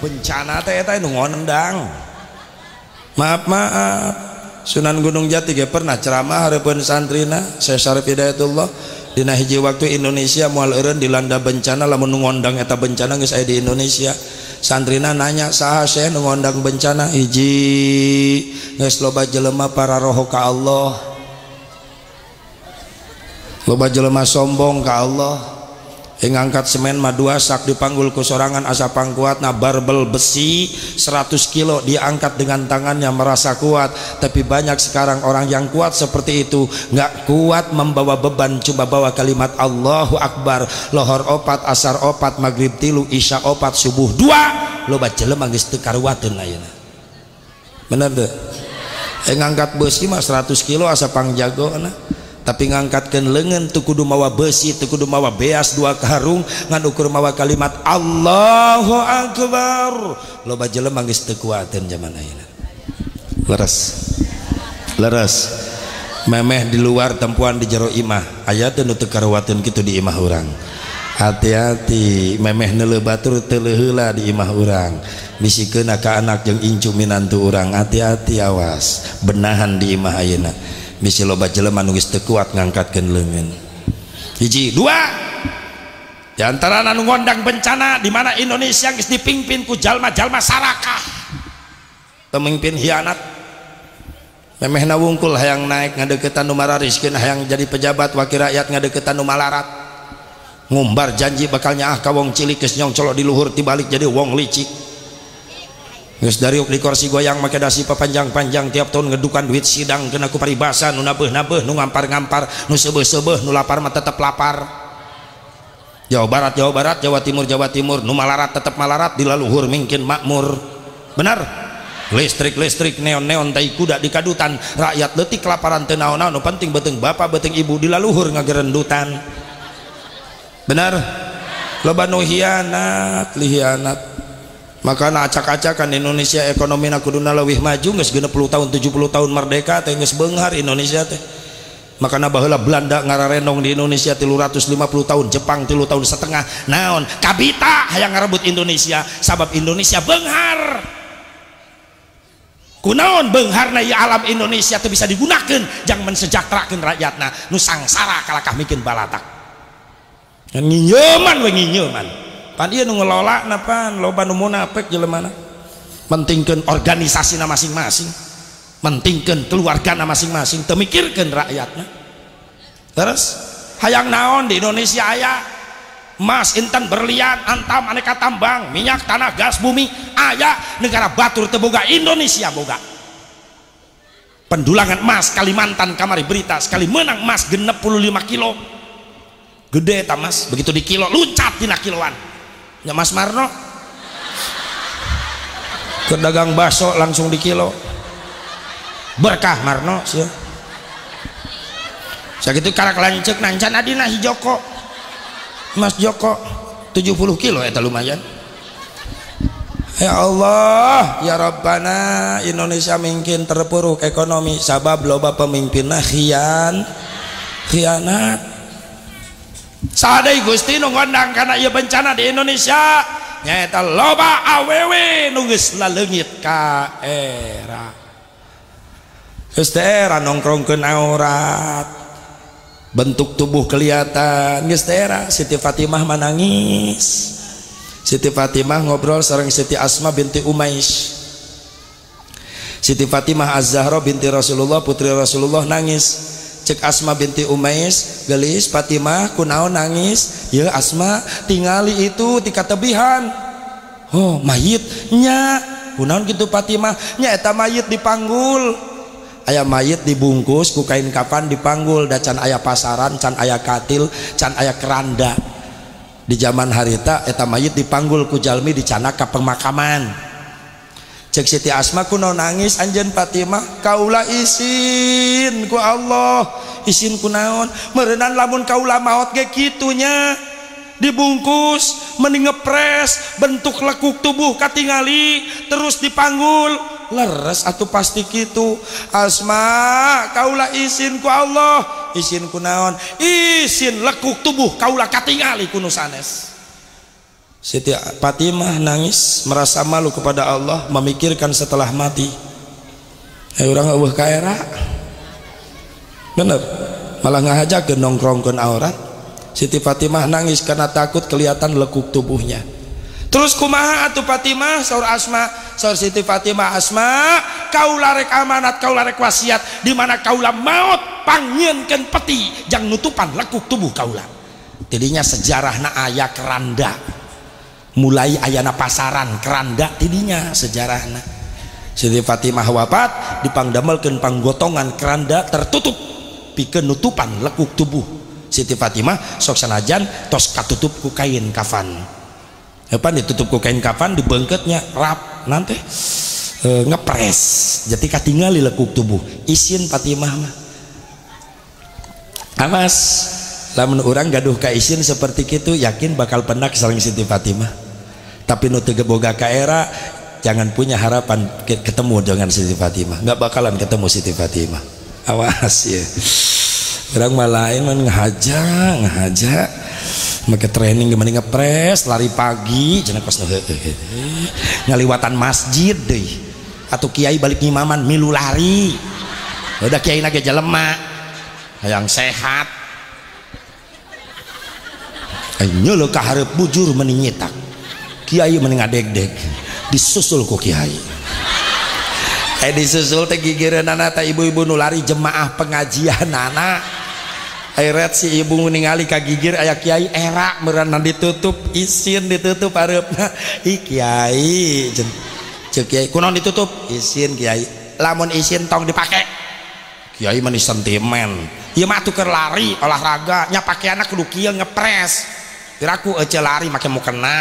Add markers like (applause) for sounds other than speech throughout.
bencana teh eta nu ngondang maaf maaf. Sunan Gunung Jati ge pernah ceramah hareupeun santrina saya Hidayatullah. Dina hiji waktu Indonesia moal eureun dilanda bencana lamun ngondang eta bencana geus aya di Indonesia. Santrina nanya saha saya ngondang bencana? Hiji. Geus loba jelema para roh ka Allah. Loba jelema sombong ka Allah yang ngangkat semen mah dua sak dipanggul ke sorangan asa pangkuat nah barbel besi 100 kilo diangkat dengan tangannya merasa kuat. Tapi banyak sekarang orang yang kuat seperti itu nggak kuat membawa beban coba bawa kalimat Allahu Akbar. Lohor opat asar opat maghrib tilu isya opat subuh dua. Lo baca lemah geus teu karuateun ayeuna bener deh. Yang ngangkat besi mah 100 kilo asa pangjago nah tapi ngangkatkan lengan tu kudu mawa besi tu kudu mawa beas dua karung ngan ukur mawa kalimat Allahu Akbar. Loba jelema geus teu zaman ayeuna. Leres. Leres. Memeh di luar tempuan di jero imah. Aya teu nu teu kitu di imah urang. Hati-hati memeh neuleuh batur di imah urang. Bisikeun ka anak jeung incu minantu urang. Hati-hati awas. Benahan di imah ayeuna bisi loba jelema nu geus teu kuat ngangkatkeun leungeun hiji dua! Di antara anu ngondang bencana di mana Indonesia geus dipimpin ku jalma-jalma sarakah. Pemimpin hianat. Memehna wungkul hayang naik ngadeukeutan nu marariskeun hayang jadi pejabat wakil rakyat ngadeukeutan nu malarat. Ngumbar janji bakalnya ah ka wong cilik geus nyongcolo di luhur tibalik jadi wong licik. Geus dari di kursi goyang make dasi papanjang-panjang tiap tahun ngedukan duit sidang kena ku paribasa nu nabeuh-nabeuh nu ngampar-ngampar nu seubeuh-seubeuh nu lapar mah tetep lapar. Jawa Barat Jawa Barat Jawa Timur Jawa Timur nu malarat tetep malarat di laluhur mungkin makmur. Benar? Listrik listrik neon neon tai kuda di kadutan rakyat letik kelaparan teu naon-naon nu penting beteng bapak beteng ibu di laluhur ngagerendutan. Benar? Loba nu hianat lihianat makanya acak-acakan Indonesia ekonomi kuduna leuwih maju geus 60 tahun 70 tahun merdeka teh geus beunghar Indonesia teh. Makanya baheula Belanda ngararenong di Indonesia 350 tahun Jepang 3 tahun setengah. Naon? Kabita hayang ngarebut Indonesia sabab Indonesia beunghar kunaon beungharna ya alam Indonesia teh bisa digunakan jangan mensejahterakeun rakyatna. Nu sangsara kalakah mikeun balatak. Nginyeman we nginyeman pan nu ngelola napan loba nu munafik jelemana mentingkeun organisasina masing-masing mentingkeun keluargana masing-masing teu mikirkeun rakyatna. Terus hayang naon di Indonesia aya? Emas intan berlian antam aneka tambang minyak tanah gas bumi aya negara batur teboga Indonesia boga. Pendulangan emas Kalimantan kamari berita sekali menang emas 65 kilo. Gede tamas begitu di kilo luncat tina kiloan ya Mas Marno. Ke dagang baso langsung di kilo. Berkah Marno sih sakitu karak lancek nancan adina hijoko Mas Joko 70 kilo eta lumayan. Ya Allah ya Rabbana Indonesia mungkin terpuruk ekonomi sabab loba pemimpinna khian. Khianat sadai Gusti nu ngondang karena ia bencana di Indonesia. Nyata loba awewe nunggus lalengit ka era. Geus era nongkrongkeun aurat. Bentuk tubuh kelihatan. Geus era Siti Fatimah menangis Siti Fatimah ngobrol sareng Siti Asma binti Umais. Siti Fatimah Az-Zahra binti Rasulullah putri Rasulullah nangis cek Asma binti Umais gelis Fatimah kunaon nangis. Ya Asma tingali itu tika tebihan oh mayitnya kunaon gitu Fatimah? Nya eta mayit dipanggul ayah mayit dibungkus ku kain kapan dipanggul dan can ayah pasaran can ayah katil can ayah keranda. Di zaman harita eta mayit dipanggul ku jalmi di canaka pemakaman cek Siti Asma kuno nangis anjen Fatimah kaulah isin ku Allah. Isin ku naon? Merenan lamun kaulah maut ge kitunya. Dibungkus mending ngepres bentuk lekuk tubuh katingali terus dipanggul. Leres atau pasti gitu Asma kaulah isin ku Allah. Isin ku naon? Isin lekuk tubuh kaulah katingali kuno sanes Siti Fatimah nangis merasa malu kepada Allah memikirkan setelah mati. Eh orang eueuh kaera bener. Malah ngahajakeun nongkrongkeun aurat. Siti Fatimah nangis karena takut kelihatan lekuk tubuhnya. Terus kumaha atuh Fatimah saur Asma? Saur Siti Fatimah Asma kau larek amanat kau larek wasiat. Di mana kaulah maut pangieunkeun peti jang nutupan lekuk tubuh jadinya sejarah na ayah keranda mulai ayana pasaran keranda tidinya sejarahna. Siti Fatimah wafat dipangdamelkeun panggotongan keranda tertutup. Pikeun nutupan lekuk tubuh. Siti Fatimah sok sanajan tos katutup ku kain kafan. Apa ditutup ku kain kafan dibengketnya rap nanti e, ngepres. Jadi katingali lekuk tubuh. Isin Fatimah mah. Amas lamun orang gaduh ka isin seperti itu yakin bakal penak saling Siti Fatimah. Tapi nu teu boga ka era jangan punya harapan ketemu dengan Siti Fatimah. Nggak bakalan ketemu Siti Fatimah. Awas ya. Orang malain man ngahaja ngahaja make training gimana ngepres lari pagi cenah kos ngaliwatan masjid deh. Atau kiai balik ngimaman milu lari. Udah kiai nage jelema. Yang sehat Ayo lo kaharep bujur meningitak Kiai mending deg disusul ku Kiai. Eh disusul teh gigireun anak ibu-ibu nulari jemaah pengajian anak. Airet si ibu ningali ka gigir aya kiai era meurana ditutup isin ditutup areupna (laughs) i kiai cek kiai kunaon ditutup? Isin kiai. Lamun isin tong dipake. Kiai mah sentimen ieu mah tuker lari olahraga. Nya pakaianna kudu kieu ngepres Kiraku aja lari make mau kena.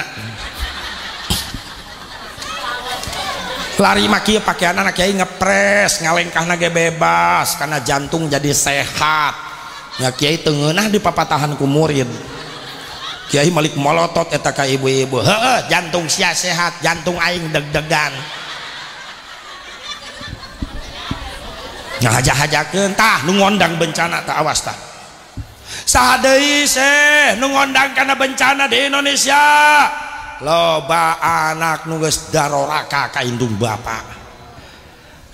Lari maki pakai anak kiai ngepres ngalengkah nage bebas karena jantung jadi sehat. Ya kiai tengenah di papatahan ku murid. Kiai malik molotot eta ka ibu-ibu. Heeh, jantung sia sehat, jantung aing deg-degan. Ngahaja-hajakeun tah nu ngondang bencana tak awas tah sadis nu nungondang karena bencana di Indonesia. Loba anak nugas daroraka ka indung bapak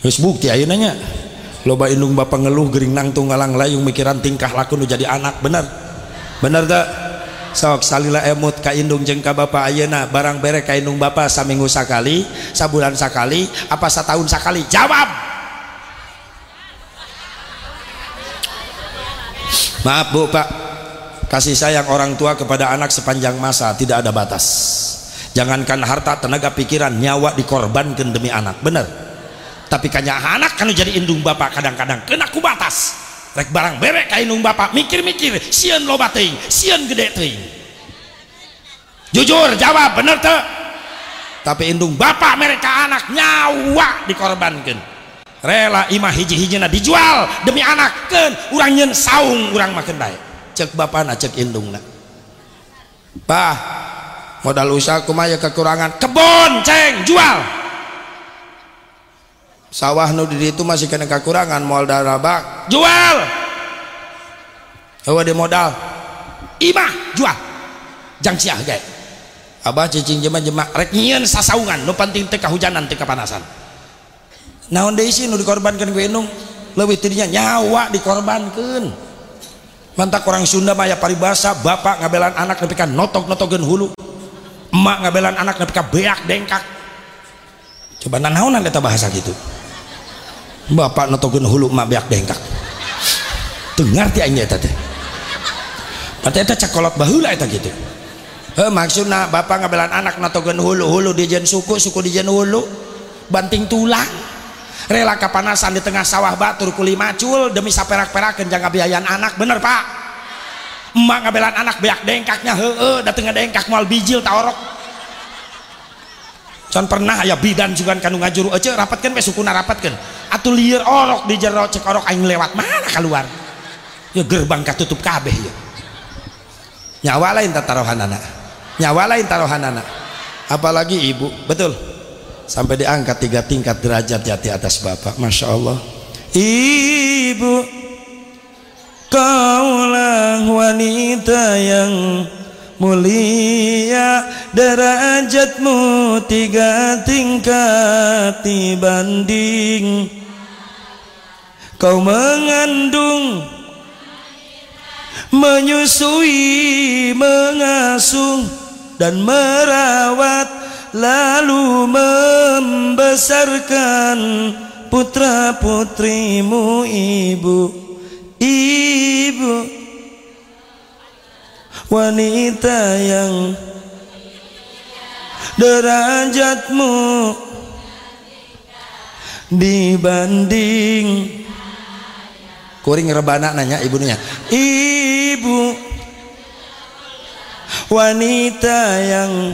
terus bukti ayo nanya loba indung bapak ngeluh gering nang tunggalang layung mikiran tingkah laku nu jadi anak bener? Bener tak sok salila emut ka indung jengka bapak ayeuna barang bere ka indung bapak saminggu sakali sabulan sakali apa setahun sakali? Jawab! Maaf bu pak. Kasih sayang orang tua kepada anak sepanjang masa. Tidak ada batas. Jangankan harta tenaga pikiran nyawa dikorbankan demi anak. Benar. Tapi kanya anak kan jadi indung bapak kadang-kadang. Kena ku batas. Rek barang berek ka indung bapak. Mikir-mikir. Sian lo bating sian gede ting jujur jawab. Bener tuh tapi indung bapak mereka anak nyawa dikorbankan rela Imah hiji-hijina dijual demi anak urang nyeun nyen saung urang makan baik cek bapana cek indungna. Bah modal usaha kumaya kekurangan? Kebon ceng jual. Sawah nu di itu masih kena kekurangan modal darabak jual. Hawa di modal. Imah jual. Jang siah Abah cicing jema-jema rek nyeun sasaungan nu penting teka hujanan teka panasan naon deui sih nu dikorbankan ku indung leuwih tidinya nyawa dikorbankan mantak orang Sunda maya paribasa bapak ngabelan anak nepi ka notok-notogeun hulu. Emak ngabelan anak nepi ka beak dengkak. Coba nanaonan eta bahasa gitu bapak notogeun hulu emak beak dengkak. Teu ngarti aing eta teh. Pati eta cakolot baheula eta gitu He maksudna bapak ngabelan anak notogeun hulu hulu dijen suku suku dijen hulu banting tulang rela kapanasan di tengah sawah batur kuli macul demi saperak-perakan jangan biayan anak bener pak? Emak ngabelan anak beak dengkaknya heeh dateng dengkak mal bijil taorok can pernah ya bidan juga kanu ngajuru aja rapatkan we sukuna rapatkan atuh liar orok di jero cek orok aing lewat. Mana keluar? Ya gerbang katutup kabeh ya. Nyawa lain taruhan anak. Nyawa lain taruhan anak. Apalagi ibu betul sampai diangkat tiga tingkat derajat di atas bapak. Masya Allah. Ibu kaulah wanita yang mulia. Derajatmu tiga tingkat dibanding kau mengandung menyusui mengasuh dan merawat lalu membesarkan putra putrimu ibu. Ibu. Wanita yang derajatmu dibanding. Kuring rebana nanya ibunya. Ibu. Wanita yang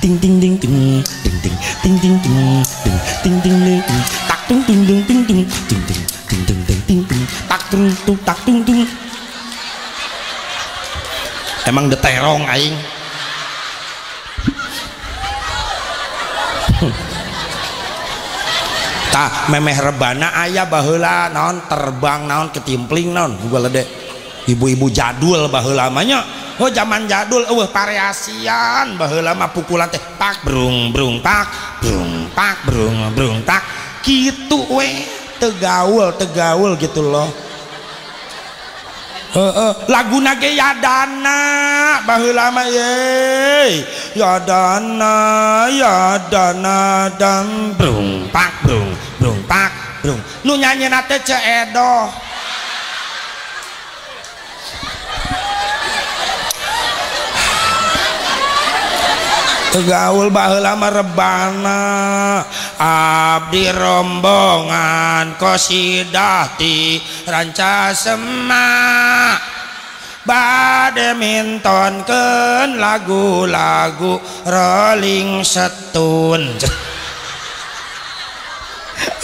ting ting ting ting ting ting ting ting ting ting ting ting ting ting ting tak tung ting ting ting ting ting ting ting ting ting tak tung tung tak tung tung emang deterong aing memeh rebana ayah bahula naon terbang naon ketimpling naon gua ledek ibu-ibu jadul bahula lamanya oh zaman jadul eueuh variasian bahula mah pukulan teh pak brung brung pak brung pak brung brung tak. Gitu we tegaul tegaul gitu loh. Uh, uh, lagu nage yadana bahula mah ye yadana yadana dan brung pak brung brung pak brung. Nu nyanyi nate ceedoh Gaul bah lama rebana. Abdi rombongan kosidati ranca semak bade mintonkeun lagu-lagu Rolling setun. (laughs)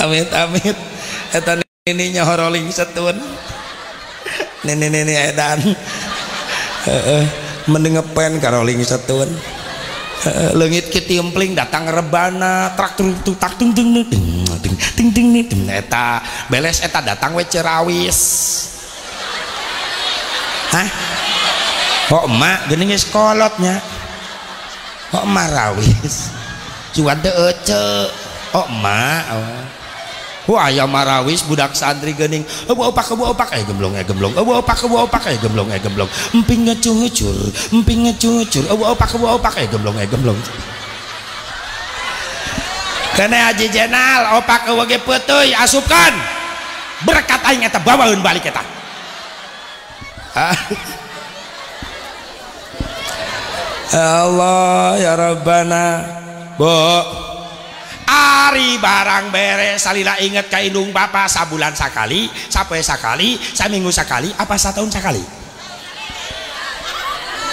amit amit eta ini nyaho Rolling setun. nini nini edan. Uh, uh, mending ka Rolling setun lengit ketimpling datang rebana trak tung tak tung tung ting ting ting ting eta. Beles eta datang we cerawis. Hah? Kok emak geuning geus kolotnya kok rawis. Cuan teu ece oh emak oh Wah ayam marawis budak santri gening. Ebu opak ebu opak. Eh gemblong eh gemblong. Ebu opak ebu opak. Eh gemblong eh gemblong. Emping ngecucur Emping ngecucur Ebu opak ebu opak. Eh gemblong eh gemblong. Kena haji jenal opak ebu ge petuy asupkan. Berkat aing eta bawaun balik eta. (laughs) Allah ya Rabbana. Bo Ari barang beres salila inget ka indung bapak sabulan sakali sampai sakali saminggu sakali apa setahun sakali?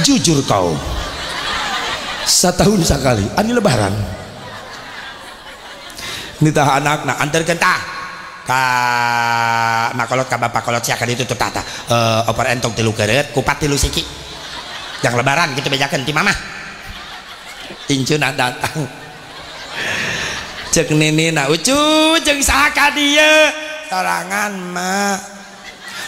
Jujur kau setahun sekali ani lebaran. Nitah anak nak antarkan tah ka makolot ka bapak kolot siakan itu tuh tata. Uh, opor entong tilu keret kupat tilu siki. Yang lebaran gitu bejakan ti mama. Incuna datang cek nini na ucu jeng saka dia? Sorangan ma.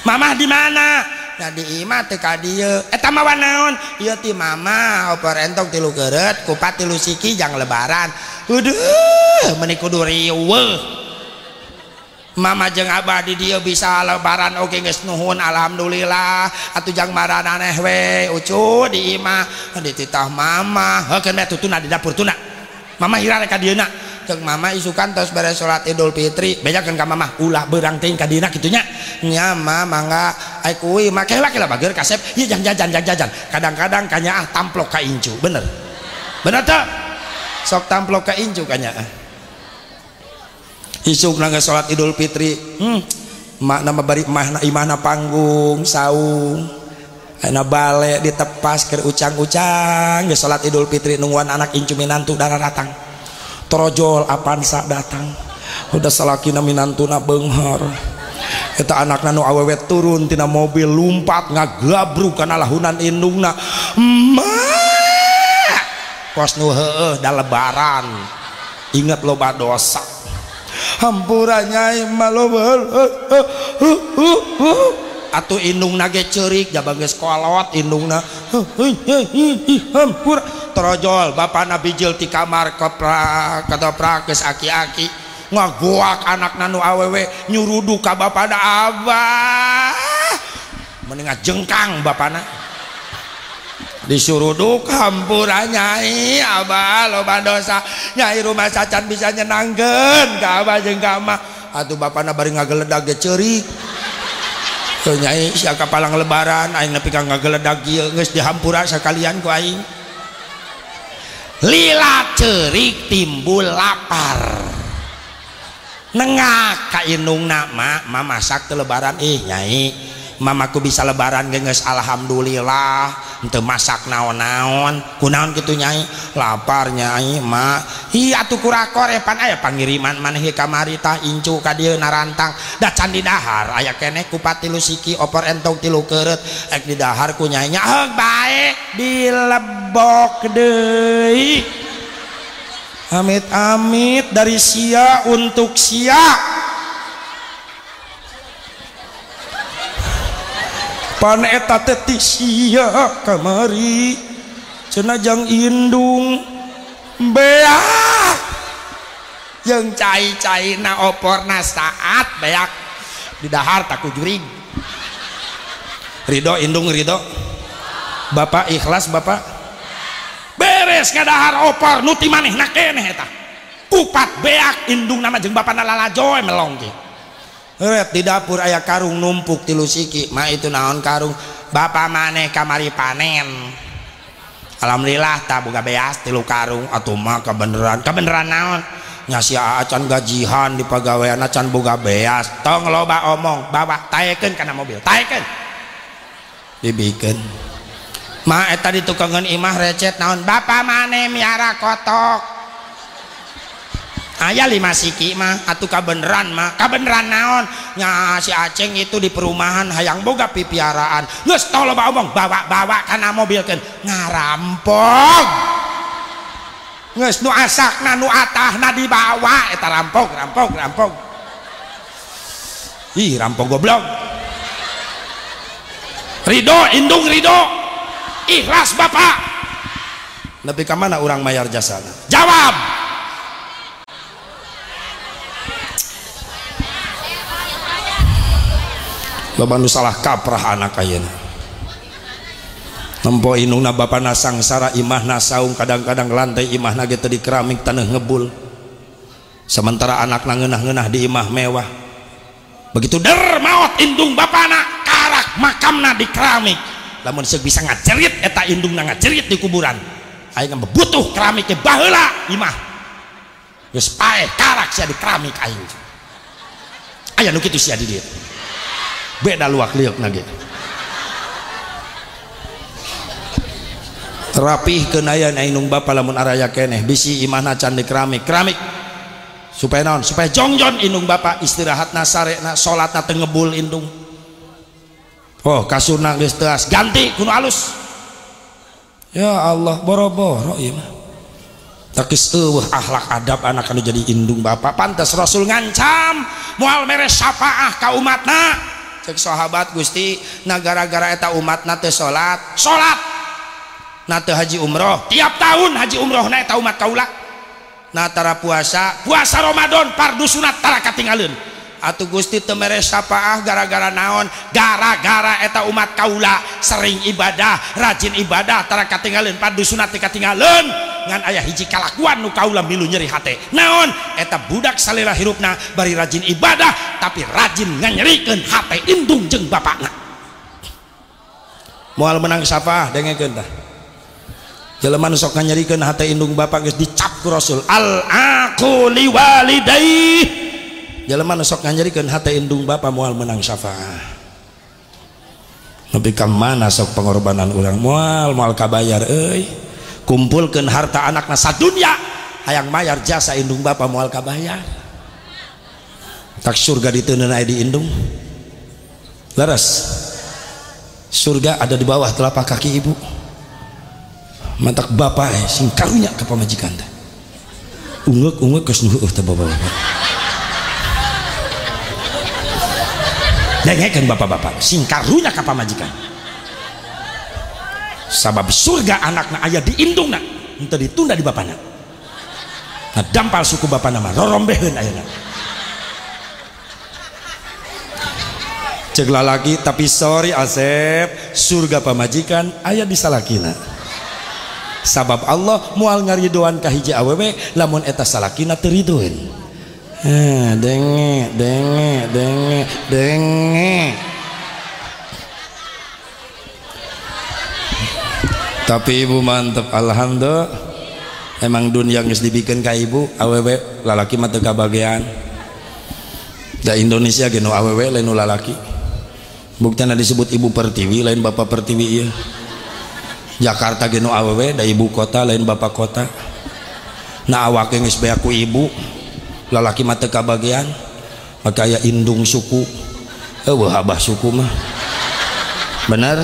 Mama di mana? Nah di ima teka dia. Eh, Eta tamawan naon iya ti mama. Opor entok tilu geret kupat tilu siki jang lebaran. Udah menikudu riwe Mama jeng abadi dia bisa lebaran oke okay, geus nuhun alhamdulillah. Atuh jang marana neh we ucu di imah dititah mama. Heuh kana tutuna di dapur tuna. Mama hirana ka dieuna cek mama isukan tos beres sholat idul fitri. Bejakan ka mama ulah berang ting ka dina nya mangga ai make lah kela bager kasep ieu jang jajan jang jajan kadang-kadang kanya ah tamplok ka incu. Bener. Bener tak? Sok tamplok ka incu kanya ah. Isuk nangga sholat idul fitri hmm nama bari mah imahna panggung saung. Aina balik ditepas ke ucang-ucang. Ge sholat idul fitri nungguan anak incu minantu darah datang trojol apansa datang. Udah salakina minantuna benghar. Kita anak nanu awewe turun tina mobil lumpat ngagabru karena lahunan indungna. Ma! Kos nu heuh da lebaran. Inget loba dosa. Hampura nyai malu atuh indung nage cerik jabang geus kolot indungna. Hampura. trojol Bapak Nabijil di kamar kepra kata prakes aki-aki. Ngagoak anak nanu awewe nyurudu ka bapak da abah. Mendingan jengkang bapak na disuruh dukampura ah, nyai. Abah loba dosa. Nyai rumah sacan bisa nyenangkan ka abah jeng kamah atuh bapak na bari ngageledag gecerik nyai siapa palang lebaran aing nepi ka ngageledag ieu geus dihampura sakalian ku aing. lila cerik timbul lapar. Nengah kainung nama mama masak lebaran. Ih nyai. mamaku bisa lebaran geus Alhamdulillah. Untuk masak naon-naon. Kunaon kitu nyai? Lapar nyai ma iya atuh kurakor ya aya pangiriman maneh kamari tah incu ka dieu narantang. Da can didahar aya keneh kupat tilu siki opor entong tilu keret. Ek ku Nyai nya, heh bae dilebok deui. Amit amit dari sia untuk sia. pan eta teh siap kamari cenajang indung. Bea! Yang cai cai na opor na saat beak di dahar tak kujuring. Ridho indung Ridho Bapak ikhlas Bapak? Beres ngadahar opor nuti maneh na keneh eta? Kupat beak indung nama jeng bapak na melong gitu Ret di dapur ayah karung numpuk tilu siki. Mah itu naon karung? Bapak maneh kamari panen. Alhamdulillah tak buka beas tilu karung. Atau mah kabeneran. Kabeneran naon? Nyasia acan gajihan di pegawaian acan boga beas. Tong loba omong bawa taeken karena mobil. Taeken dibikin. Ma eta di imah recet naon? Bapak maneh miara kotok. Ayah lima siki mah atau kabeneran mah kabeneran naon? Nya si aceng itu di perumahan hayang boga pipiaraan. Nges tolo bawa omong bawa bawa karena mobil kan ngarampok nges nu asak na nu atah na dibawa. Eta rampok rampok rampok ih rampok goblok. Ridho indung Ridho ikhlas bapak. Tapi ke mana orang mayar jasa jawab loba nu salah kaprah anak ayeuna. Nempo inungna nasang sara imah nasaung kadang-kadang lantai imah nage di keramik tanah ngebul. Sementara anak ngeunah-ngeunah di imah mewah. Begitu der maut indung bapana karak makamna di keramik lamun seug bisa ngacerit eta indungna ngacerit di kuburan. Aing butuh keramiknya baheula imah. Geus pae karak sia di keramik aing. Aya nu kitu sia di dieu beda luak liuk nage rapih kenayan ainung bapak lamun araya keneh. Bisi imana candik keramik. Keramik. Supaya naon? Supaya jongjon indung bapak istirahat nasare na sholat na tengebul indung oh kasurna geus teas ganti kuno alus. Ya Allah boro-boro ieu mah. Takis eueuh adab anak anu jadi indung bapak pantas rasul ngancam. Moal mere syafaah ka umatna cek sahabat Gusti negara-gara eta umat nate salat. Salat! Nate haji umroh. Tiap tahun haji umroh na eta umat kaula. Natara puasa. Puasa Ramadan pardu sunat tara katinggalin atau Gusti temere syafaah gara-gara naon? Gara-gara eta umat Kaula sering ibadah rajin ibadah tara katinggalin padu sunat katingalun ngan ayah hiji kalakuan nu Kaula milu nyeri hate. Naon? Eta budak salila hirupna bari rajin ibadah tapi rajin nganyerikeun hate indung jeng bapakna. Mual menang sappaah dengengkeun tah. Jeleman sok nganyerikeun hate indung bapak geus dicap ku Rasul. Al aku walidai jelema sok nganyerikeun hate indung bapak moal menang syafaah tapi mana sok pengorbanan orang mual mual kabayar euy. Kumpulkan harta anak nasa dunia hayang mayar jasa indung bapak mual kabayar tak surga diteuneuh di indung. Leres surga ada di bawah telapak kaki ibu. Mantak bapak eh, sing karunya ke pamajikan teh. Ungek ungek ke nuheuh teh bapak-bapak dengekeun bapak-bapak. Sing karunya ke pamajikan sabab surga anakna ayah di indungna untuk ditunda di bapaknya. Nah dampal suku bapak nama rorombeheun ayana cek lagi tapi sorry Asep. Surga pamajikan ayah salakina sabab Allah mual ngaridoan kahiji awewe lamun eta salakina teridoin eh, denge denge denge denge. Tapi ibu mantep alhamdulillah. Emang dunia geus dibikin ka ibu awewe lalaki mah teu kabagian da Indonesia ge nu awewe lain lalaki. Buktana disebut ibu pertiwi lain bapak pertiwi ieu. Jakarta ge nu awewe da ibu kota lain bapak kota. Na awake geus bea ku ibu lalaki mah teu kabagian maka aya indung suku. Eueuh abah suku mah. Benar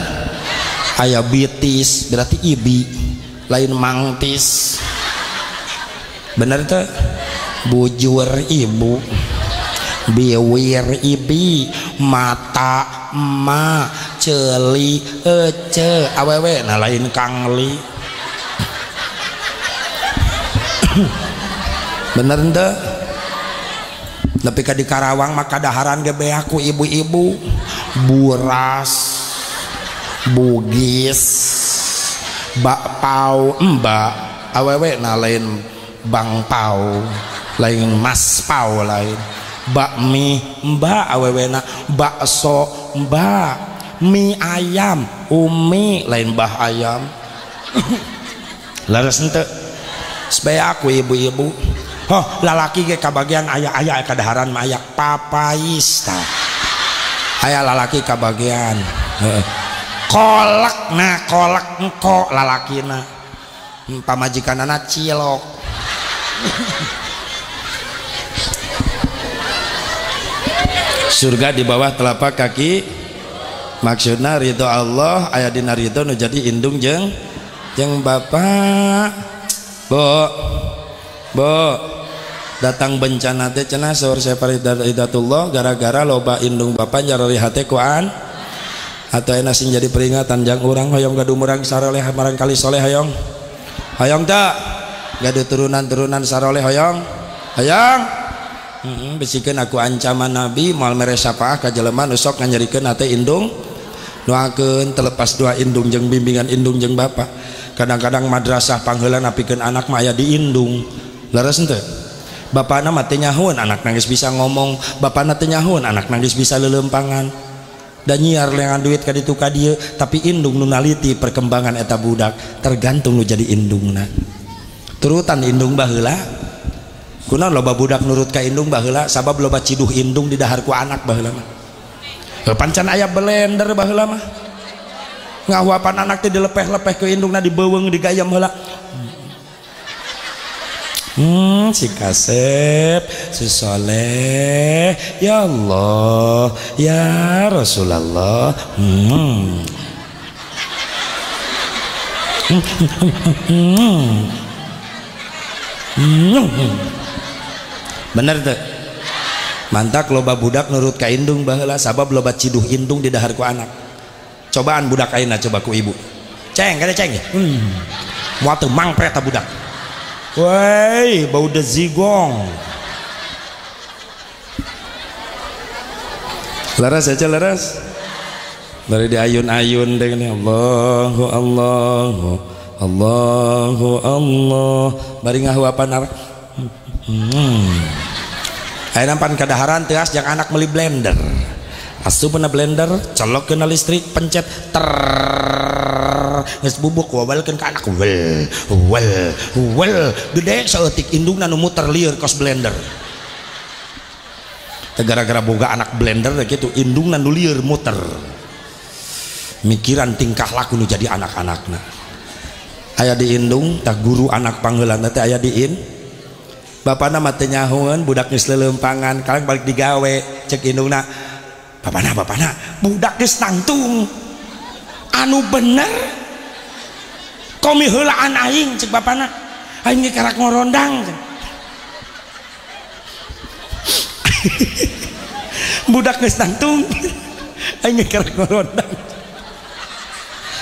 ayah bitis berarti ibi lain mangtis. Bener tuh bujur ibu biwir ibi mata ma celi ece awewe nah lain kangli (coughs) bener tapi di Karawang maka daharan gebe aku ibu-ibu. Buras Bugis bakpau mbak awewe na lain bang pau lain mas pau lain. Bakmi mbak awewe na bakso mbak mie ayam umi lain bah ayam. (laughs) Laras ente supaya aku ibu-ibu oh lalaki ke kabagian ayah-ayah kadaharan mayak papais ayah lalaki kabagian kolak nah kolak engko lalakina pamajikan anak cilok. Surga di bawah telapak kaki. Maksudnya ridho Allah ayat dina ridho nu jadi indung jeng jeng bapak. Bo bo datang bencana teh cenah saur saya hidatullah gara-gara loba indung bapak nyarari hate kuan atau enak sing jadi peringatan jang urang hoyong gadu murang saroleh marang kali soleh hoyong. Hoyong tak? Gaduh turunan-turunan saroleh hoyong. Hoyong? -hmm, bisikan aku ancaman nabi mal mere ka jelema nusok nganyerikeun hate indung. Doakeun terlepas dua indung jeung bimbingan indung jeung bapak. Kadang-kadang madrasah pangheula napikeun anak mah aya diindung leres henteu bapak nama teh nyahun anak nangis bisa ngomong. Bapak teh nyahun anak nangis bisa lelempangan. Dan nyiar lengan duit ka ditu ka dieu tapi indung nunaliti perkembangan eta budak tergantung nu jadi indungna turutan indung baheula. Kunaon loba budak nurut ka indung baheula sabab loba ciduh indung di dahar ku anak baheula mah. Pancan aya blender baheula mah. Ngahuapan anak teh dilepeh-lepeh ke indungna dibeuweung digayam heula Hmm, si kasep, si soleh, ya Allah, ya Rasulullah. Hmm. Bener tuh. Mantak loba budak nurut ka indung baheula sabab loba ciduh indung di dahar ku anak. Cobaan budak ayeuna coba ku ibu. Ceng, kada ceng ya? Hmm. Moal teu mangpret budak. Woi, bau de zigong. Laras aja laras. Dari di ayun-ayun deh ini Allahu Allahu Allahu Allah. Bari ngahu apa? Hmm. Ayo nampan kadaharan teas yang anak beli blender. Asu pernah blender, colok kena listrik, pencet ter geus bubuk wawalkeun ka anak. Wel wel wel. Gede saeutik indungna nu muter lieur kos blender. Gara-gara boga anak blender gitu indungna nu lieur muter. Mikiran tingkah laku nu jadi anak-anakna. Aya di indung tak guru anak panggilan teh aya di in Bapak nama tenyahuan budak geus lelempangan kalian balik digawe cek indungna. Bapak na bapak budak geus nangtung. Anu bener komi helaan aing cek bapak na aing ge karak ngorondang (laughs) budak geus nangtung aing ge karak ngorondang.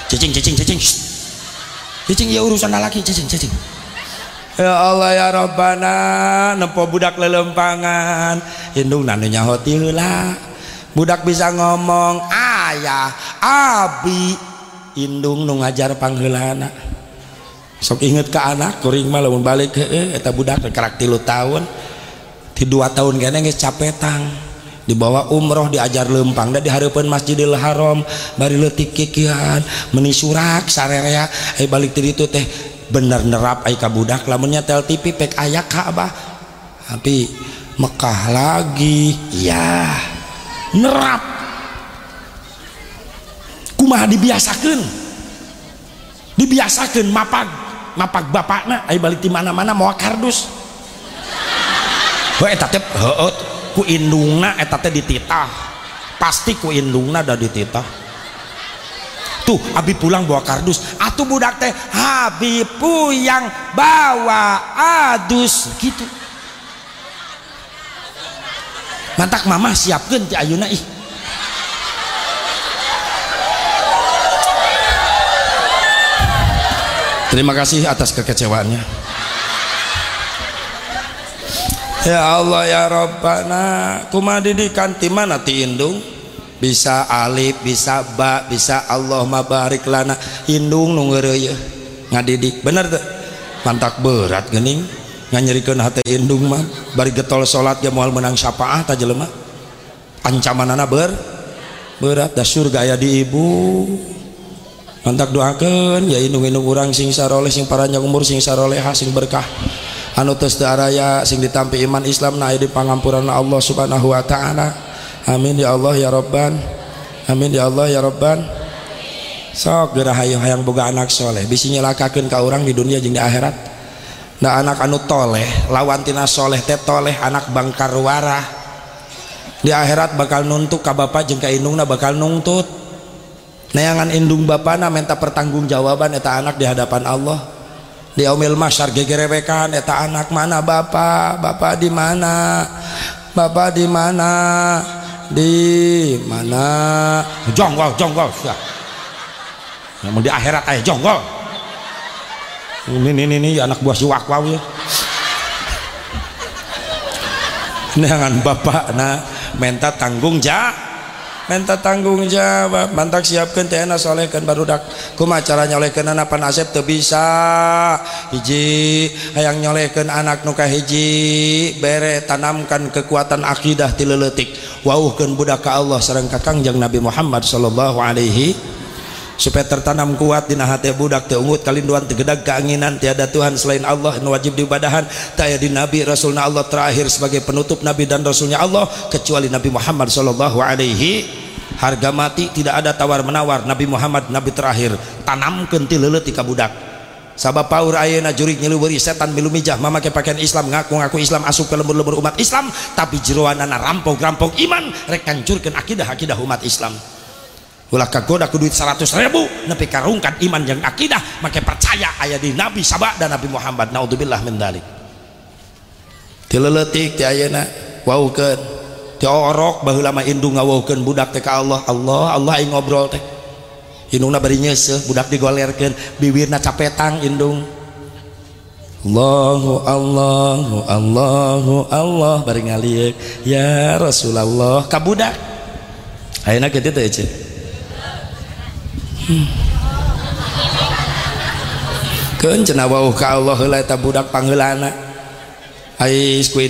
Cicing cicing cicing cicing ya urusan laki cicing cicing Ya Allah ya Rabbana nempo budak lelempangan. Indung nanu nyahoti heula budak bisa ngomong ayah abi indung nu ngajar pangheulana sok inget ke anak kuring mah lamun balik heeh eta budak kerak tilu tahun. Di dua tahun kene geus capetang. Dibawa umroh diajar lempang dan diharapkan Masjidil Haram. Bari letik kikian meni surak sarerea. Eh balik tadi itu teh bener nerap aika budak. Lamunnya tel TV pek ayak Ka'bah tapi Mekah lagi ya nerap kumaha dibiasakan dibiasakan mapag mapag bapakna. Ayo balik di mana-mana mau kardus. Eta teh heuh ku indungna eta teh dititah. Pasti ku indungna da dititah. Tuh abi pulang bawa kardus. Atuh budak teh habib puyang bawa adus. Gitu. Mantak mama siapkan ti ayuna ih. Terima kasih atas kekecewaannya. Ya Allah ya Rabbana kumadidikan ti indung? Bisa alif bisa ba bisa Allah mabarik lana. Indung nunggeureuy ngadidik. Bener tuh mantak berat gening nganyerikeun hati indung mah. Bari getol salat ge moal menang syafaat ta jelema ancamanana ber berat. Da surga aya di ibu mantak doakan yainung urang singsaroleh sing paranya umur sing saroleha sing berkah. Anu anutus daraya sing ditampi iman Islam na di pangampuran Allah subhanahu Wa ta'ala. Amin ya Allah ya robban amin ya Allah ya robban sok gerah hayang hayang boga anak soleh. Bisi nyelakakan ka orang di dunia jeng di akhirat. Da anak anu toleh lawan tina soleh teh toleh anak bangkar warah di akhirat bakal nuntuk ka bapak jeng ka indungna bakal nuntut. Neangan indung bapana minta pertanggungjawaban eta anak di hadapan Allah. Di omil masyar gegerewekan eta anak mana bapak bapak di mana? Bapak di mana? Di mana? Jonggol jonggol sudah namun di akhirat ayah jonggol. Ini ini ini anak buah si wakwau ya. Dengan bapak nah minta tanggung jawab menta tanggung jawab. Mantak siapkan TNsholehkan barudak kuma cara nyolehkan anapan asep tuh bisa. Hiji hayang nyolehkan anak nuka hiji bere tanamkan kekuatan akidah tileletik wauhkan budak ka Allah serrang Kakangjang Nabi Muhammad sallallahu Alaihi supaya tertanam kuat di hati budak teungut kalinduan tegedag keanginan tiada Tuhan selain Allah wajib diibadahan taya di Nabi Rasulnya Allah terakhir sebagai penutup Nabi dan Rasulnya Allah kecuali Nabi Muhammad Shallallahu Alaihi. Harga mati tidak ada tawar menawar. Nabi Muhammad Nabi terakhir. Tanamkan ti lelet tika budak. Sabab paur ayana jurik nyeluweri setan milu mijah. Mama ke pakaian Islam ngaku-ngaku Islam asup ke lembur-lembur umat Islam. Tapi jeroanana rampok-rampok iman rek hancurkan akidah-akidah umat Islam ulah kagoda ku duit 100 ribu. Nepi karungkan iman yang akidah. Make percaya ayat di Nabi Sabah dan Nabi Muhammad. Naudzubillah min dalik. Tileletik ti ayeuna waukeun ti orok baheula mah indung ngawaukeun budak teh ka Allah. Allah Allah ing ngobrol teh. Indungna bari nyeuseuh budak digolerkeun bibirna capetang indung. Allahu Allahu Allahu Allah bari ngaliek ya Rasulullah ka budak. Ayeuna kitu teh Keun cenah wauh ka Allah heula eta budak pangheulana. Ais ku ya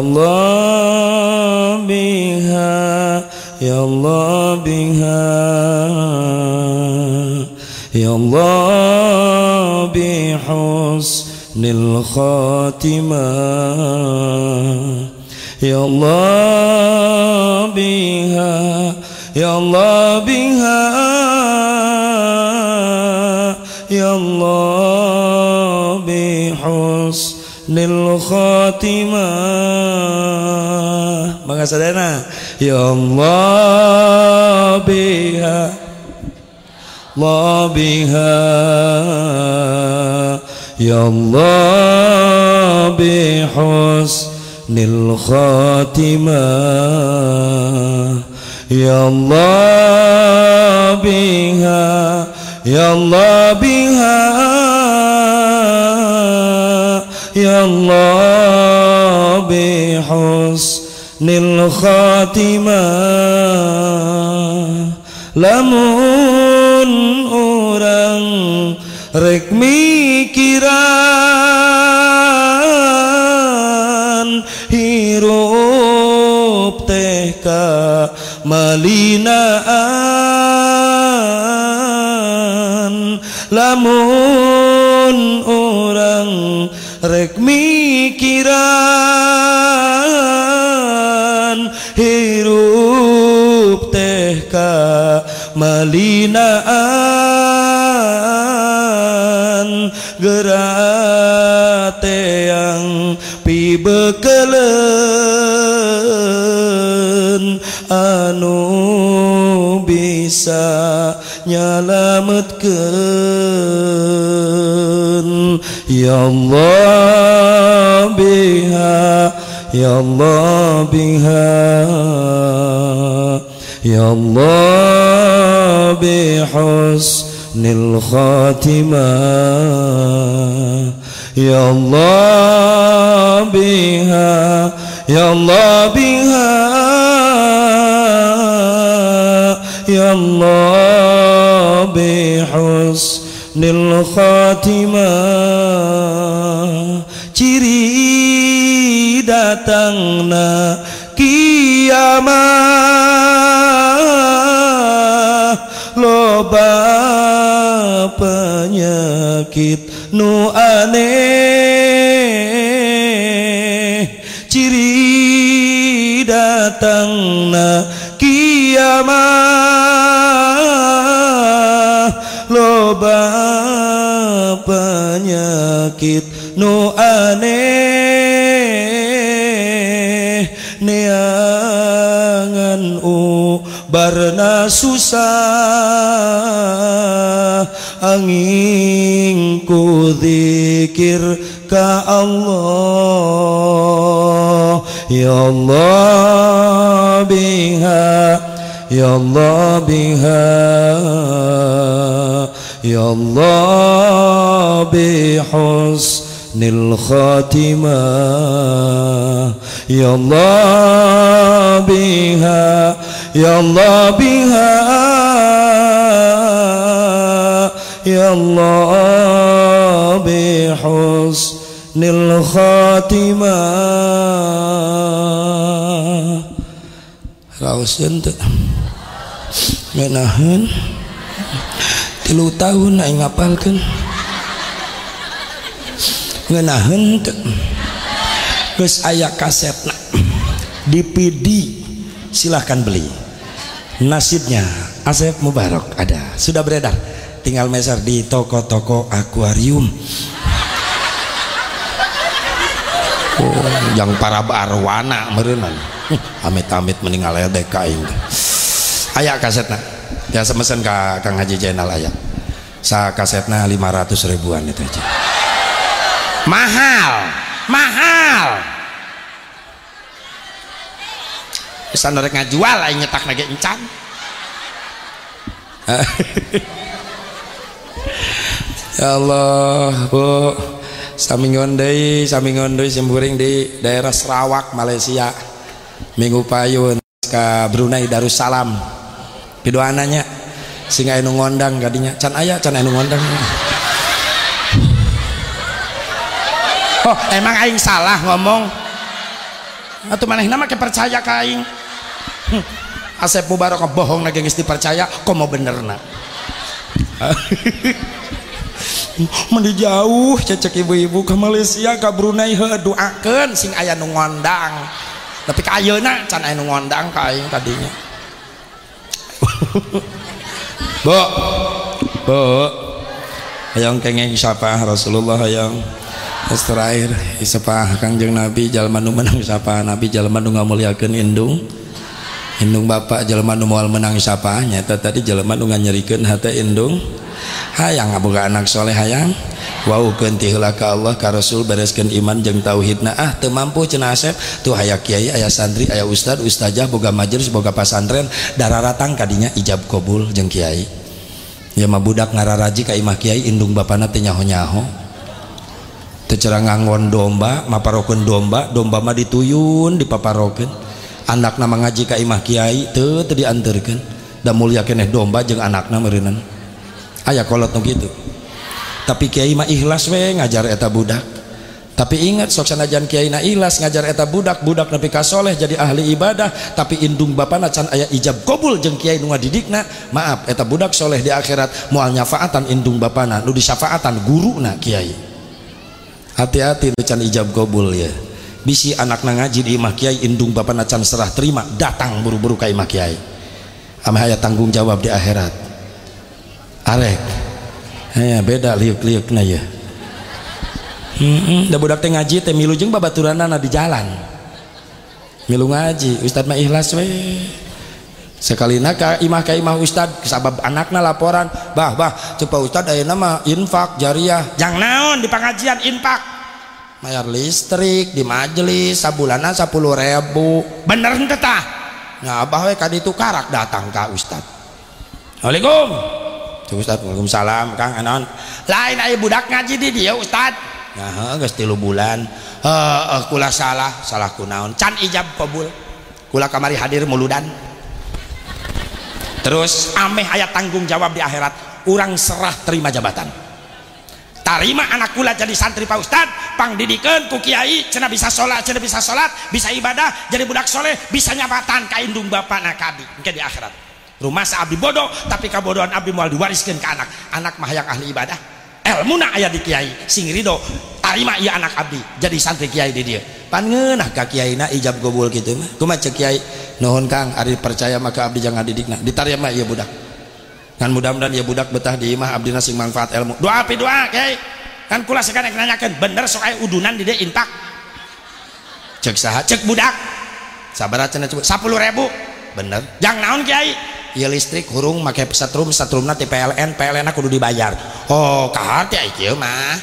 Allah biha ya Allah biha ya Allah bihusnil khatimah ya Allah biha Ya Allah biha Ya Allah bihus husnil khatimah mangga sadana ya Allah biha Allah biha ya Allah bihusnil khatimah يا الله بها يا الله بها يا الله بحسن الخاتمة. لمن أوران ركمي كيران هيروب تكا malinaan lamun orang rek mikiran hirup teh ka malinaan gerate yang pibekelen anu bisa nyalametkeun ya Allah biha ya Allah biha ya Allah bihusnil khatimah ya Allah biha ya Allah biha ya Allah bihusnil khatimah ciri datangna kiamat loba penyakit nu aneh ciri datangna kiamat loba penyakit nu aneh. Neangan ubarna susah. Angin ku zikir ka Allah ya Allah biha ya Allah biha ya Allah bihusnil khatimah ya Allah biha ya Allah biha ya Allah bihusnil khatimah. Rausen teh menahan tilu tahun aing ngapalkeun ngeunaheun teu geus aya kasetna DVD silahkan beli. Nasibnya Asep Mubarak ada. Sudah beredar. Tinggal meser di toko-toko akuarium oh, yang para barwana merenan amit-amit meninggal LDK ini aya kasetna. Ya semesen ka Kang Haji Jainal aya. Sa kasetna 500 ribuan itu aja. Mahal! Mahal! Bisa norek ngajual aing nyetak lagi encan. (laughs) Ya Allah Bu sami ngondei sami ngondei semburing di daerah Sarawak Malaysia. Minggu payun ke Brunei Darussalam. Pidoananya sehingga anu ngondang gadinya can ayah can anu ngondang. (laughs) Oh emang aing salah ngomong. Atau mana nama percaya ke aing? Hmm. Asep Mubarak bohong lagi geus dipercaya kok mau bener nak (laughs) mandi. Jauh cecek ibu-ibu ke Malaysia ke Brunei he doakeun sing aya nu ngondang. Tapi ka ayeuna can aya nu ngondang ka aing tadinya. (laughs) Bu Bu hayang kengeng sapa Rasulullah hayang. Terus terakhir isapa Kangjeng Nabi jalma nu menang sapa Nabi jalma nu ngamuliakeun indung. Indung bapak jalma nu moal menang sapa nyata tadi jalma nu nganyerikeun hate indung. Hayang ngaboga anak soleh hayang. Wow ganti heula ka Allah ka Rasul bereskeun iman jeung tauhidna. Ah teu mampu cenah Asep. Tuh aya kiai aya santri aya ustad ustazah boga majelis boga pasantren. Dararatang kadinya ijab kabul jeung kiai. Ya mah budak ngararaji ka imah kiai indung bapana teh nyaho-nyaho. Tecerang ngangon domba maparokeun domba domba mah dituyun dipaparokeun anak nama ngaji ka imah kiai teu teu dianterkeun da mulia keneh domba jeung anakna meureunana. Aya kolot nu kitu tapi kiai mah ikhlas we ngajar eta budak. Tapi ingat sok sanajan kiai na ikhlas ngajar eta budak budak nepi ka soleh jadi ahli ibadah. Tapi indung bapana can aya ijab kabul jeung kiai nu ngadidikna maaf eta budak soleh di akhirat moal nyafaatan indung bapana nu disyafaatan guruna kiai. Hati-hati can ijab gobul ya bisi anak ngaji di imah kiai indung bapak nacan serah terima datang buru-buru ke imah kiai. Hayat tanggung jawab di akhirat. Arek ya beda liuk-liuk na ya. Hmm, da budak teh ngaji teh milu jeung babaturanana di jalan. Milu ngaji ustad mah ikhlas we. Sekali ka imah ka imah ustad sabab anakna laporan bah bah coba ustad aya nama infak jariah. Yang naon di pengajian infak bayar listrik di majelis sabulana sepuluh ribu. Bener ente tah? Nah abah we kadi itu karak datang ka ustad. Assalamualaikum. Cuk Ustad Waalaikumsalam Kang anon lain aya budak ngaji di dia Ustad. Nah geus tilu bulan. Heeh kula salah salah kunaon. Can ijab kabul. Kula kamari hadir muludan. Terus ameh ayat tanggung jawab di akhirat. Orang serah terima jabatan terima anak kula jadi santri pak ustad. Pang didikan ku kiai cina bisa sholat cina bisa sholat bisa ibadah jadi budak soleh bisa nyabatan kaindung bapak nakabi mungkin di akhirat. Rumah abdi bodoh tapi kabodohan abdi mau diwariskan ke anak. Anak mah yang ahli ibadah. Ilmu nak ayat di kiai sing rido. Terima iya anak abdi jadi santri kiai di dia. Pan ngeunah ka kiai na ijab gobul gitu mah? Cek kiai nuhun kang ari percaya maka abdi jangan didikna ditaria mah iya budak kan mudah-mudahan iya budak betah di imah abdi sing manfaat ilmu. Doa api doa kiai kan kula sekarang nanyakan bener sok udunan di dia intak? Cek saha cek budak. Sabar cenah coba sepuluh ribu. Bener. Jangan naon kiai? Iya listrik hurung make setrum setrumna ti PLN PLN kudu dibayar. Oh kahati ai kieu mah.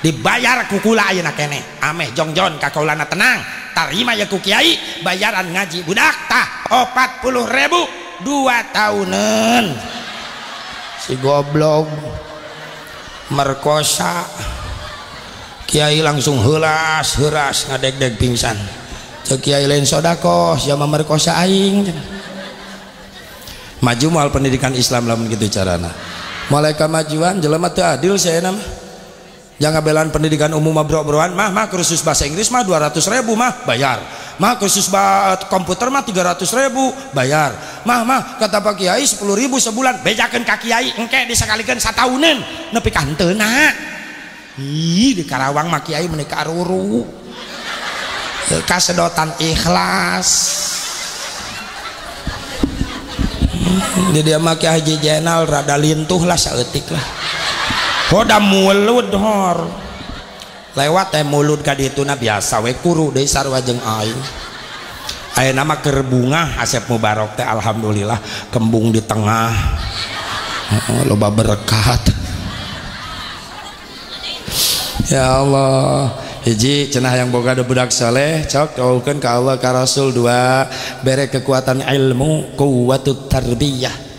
Dibayar kukula ayeuna kene. Ameh jongjon kakaulana tenang. Tarima ya ku kiai bayaran ngaji budak tah. Opat puluh ribu dua tahunan si goblok merkosa. Kiai langsung helas heras ngadeg-deg pingsan. Cek kiai lain sodako siapa merkosa aing? Maju mal pendidikan Islam lamun gitu carana. Mulai kemajuan jelema teu adil saya nama jangan belan pendidikan umum bro-broan mah mah kursus bahasa Inggris mah 200 ribu mah bayar. Mah kursus komputer mah 300 ribu bayar. Mah mah kata Pak Kiai 10 ribu sebulan bejakan kaki Kiai engke disakalikan satahunan nepi kantena ih di Karawang mah Kiai menikah ruru. Kasedotan ikhlas. Jadi dia maki haji jenal rada lintuh lah seetik lah hoda mulut hor. Lewat teh mulut ka ditu na biasa we kuru deui sarua jeung aing. Nama keur bunga Asep Mubarok teh alhamdulillah kembung di tengah. Loba berkat. Ya Allah hiji cenah yang boga ada budak soleh cok jauhkan ke Allah ke Rasul dua bere kekuatan ilmu kuwatut tarbiyah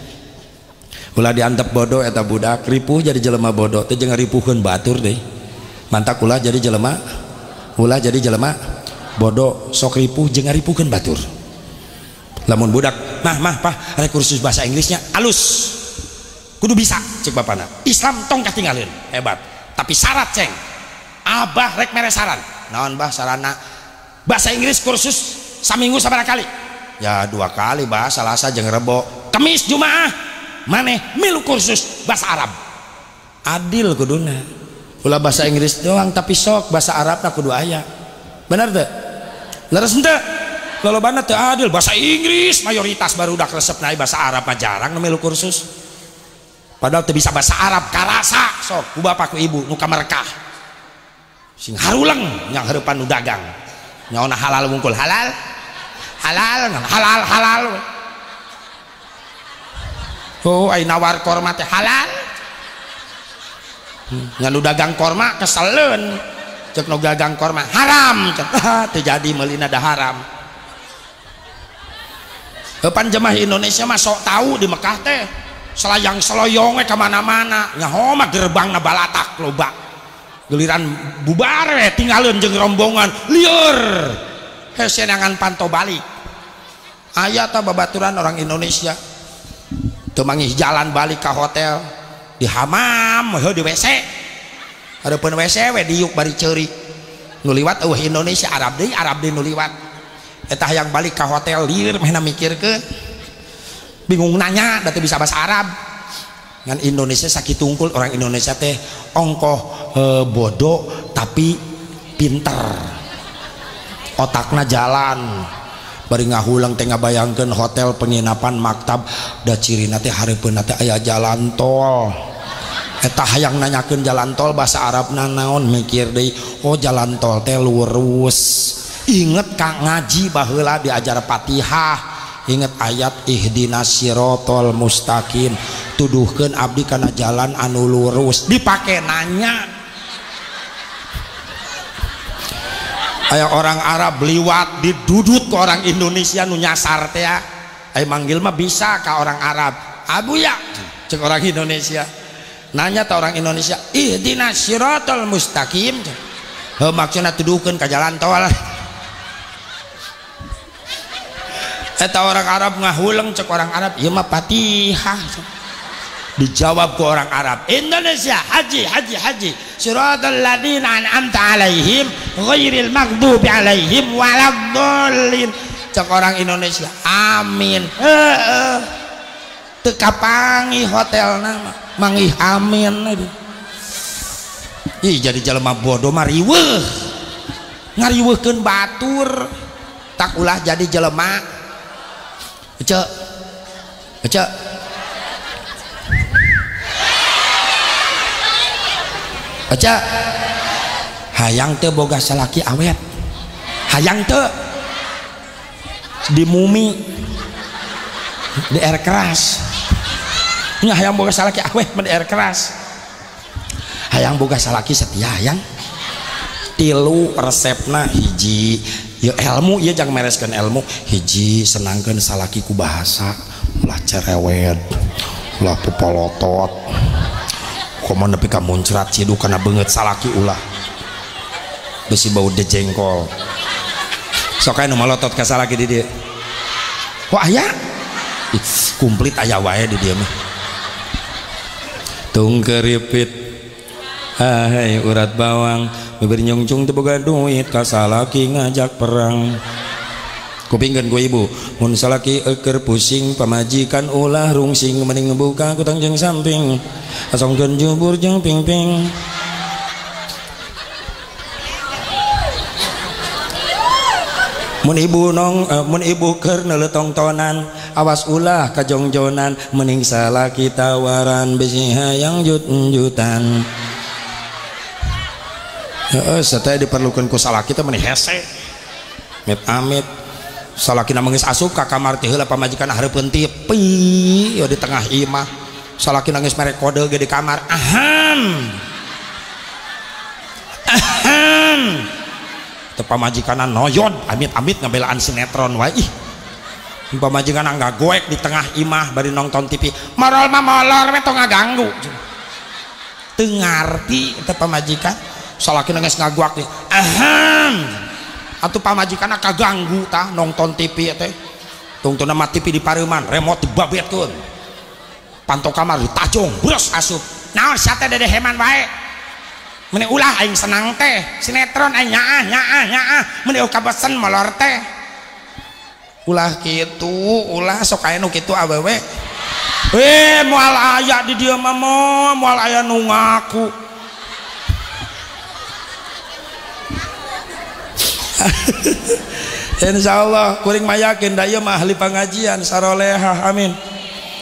ulah diantep bodoh eta budak ripuh jadi jelema bodoh teh jangan ripuhkeun batur deh. Mantak ulah jadi jelema ulah jadi jelema bodoh sok ripuh jangan ripuhkeun batur. Lamun budak mah mah pah ada kursus bahasa Inggrisnya alus. Kudu bisa cek bapana. Islam tong katinggalin hebat. Tapi syarat ceng abah rek mere saran. Naon bah sarana? Bahasa Inggris kursus saminggu sabar kali. Ya dua kali bahasa lasa jeng rebo. Kemis jumaah maneh milu kursus bahasa Arab. Adil kuduna. Ulah bahasa Inggris doang tapi sok bahasa Arab tak kudu aya. Bener tuh leres ente kalau banget tuh adil bahasa Inggris mayoritas baru udah resep naik bahasa Arab mah jarang milu kursus. Padahal tuh bisa bahasa Arab karasa sok. Ku bapak ku ibu nu mereka sing haruleng yang hareupan nu dagang. Nyaona halal wungkul halal. Halal halal halal, halal. Oh ai nawar korma teh halal. Hmm, nu dagang korma keselen. Cek nu dagang korma haram. Cek (laughs) teu jadi meulina da haram. Depan jemaah Indonesia mah sok tahu di Mekah teh selayang seloyong ke mana-mana nyaho mah gerbang balatak loba. Geliran bubar we tinggalin jeng rombongan. Liur hesenangan pantau balik. Ayat babaturan orang Indonesia temangis jalan balik ke hotel. Di hamam di WC ada pun WC we diuk bari ceri nuliwat uh Indonesia Arab deui Arab deui nuliwat eta yang balik ke hotel lieur mana mikir ke bingung nanya da bisa bahasa Arab. Ngan Indonesia sakit tungkul orang Indonesia teh ongkoh e, bodoh tapi pinter. Otaknya jalan. bari ngahulang tengah bayangkan hotel penginapan maktab da ciri nate hari pun aya ayah jalan tol. Eta hayang nanyakan jalan tol bahasa Arab nanaon mikir deh oh jalan tol teh lurus. Inget kak ngaji bahula diajar Fatihah. Inget ayat ihdinas sirotol mustaqim. Tuduhkan abdi karena jalan anu lurus. Dipakai nanya. Ayo orang Arab liwat didudut ke orang Indonesia nu nyasar teh Ayo manggil mah bisa ke orang Arab. Abu ya cek orang Indonesia. Nanya ke orang Indonesia ihdinas sirotol mustaqim. Maksudnya tuduhkan ke jalan tol. Eta orang Arab ngahuleng cek orang Arab ya mah Fatihah dijawab ke orang Arab. Indonesia haji haji haji. Siratal ladzina an'amta alaihim ghairil maghdubi alaihim waladdallin. Cek orang Indonesia amin. Eh, Heeh teu kapangi hotelna mangi amin ih jadi jelema bodoh mah riweuh. Ngariweuhkeun batur. Tak ulah jadi jelema. Cek cek Ece hayang teh boga salaki awet. Hayang teh di mumi di air keras. Nya hayang boga salaki awet di air keras. Hayang boga salaki setia hayang. Tilu resepna hiji. Ya ilmu ya jangan mereskan ilmu hiji senangkan salakiku bahasa. Lah cerewet. Lah pepolotot komo nepi ka muncrat cidu karena banget salaki ulah. Besi bau de jengkol. Sok nu malotot ka salaki di dia. Wah aya? Kumplit aya wae di dia mah. Tung keripit. Hai urat bawang. Bibir nyungcung boga duit kasalaki ngajak perang kupingkan gue ibu mun salaki eker pusing pamajikan ulah rungsing mending ngebuka kutang jeng samping asongkeun jubur jeng ping ping mun ibu nong uh, mun ibu keur neuleutong tonan awas ulah kajongjonan mending salaki tawaran besi hayang jut jutan Heeh, saya diperlukan ku salah kita meni hese. Mit amit. Salah kita mengis asup ka kamar teh heula pamajikan hareupeun tipi yo di tengah imah. Salah kita nangis merek kode di kamar. Aham. Aham. Teu pamajikan noyon amit-amit ngabelaan sinetron wae. Ih. Pamajikan nggak goek di tengah imah bari nonton TV. Marol mah molor we tong ngaganggu. Teu ngarti teu pamajikan salaki nangis ngaguak nih ahem atau pamajikan kaganggu tah nonton TV teh. Tungtu nama TV di Pareman remote babet pantau kamar ditajung bros asup. Naon sate dede heman baik meni ulah aing senang teh sinetron aing nyaah nyaah nyaah. Meni uka besen molor teh. Ulah gitu ulah sok aya nu kitu awewe. Eh moal aya di dieu mah moal aya nu ngaku. (laughs) Insya Allah kuring mayakin daya mah ahli pengajian saroleha amin.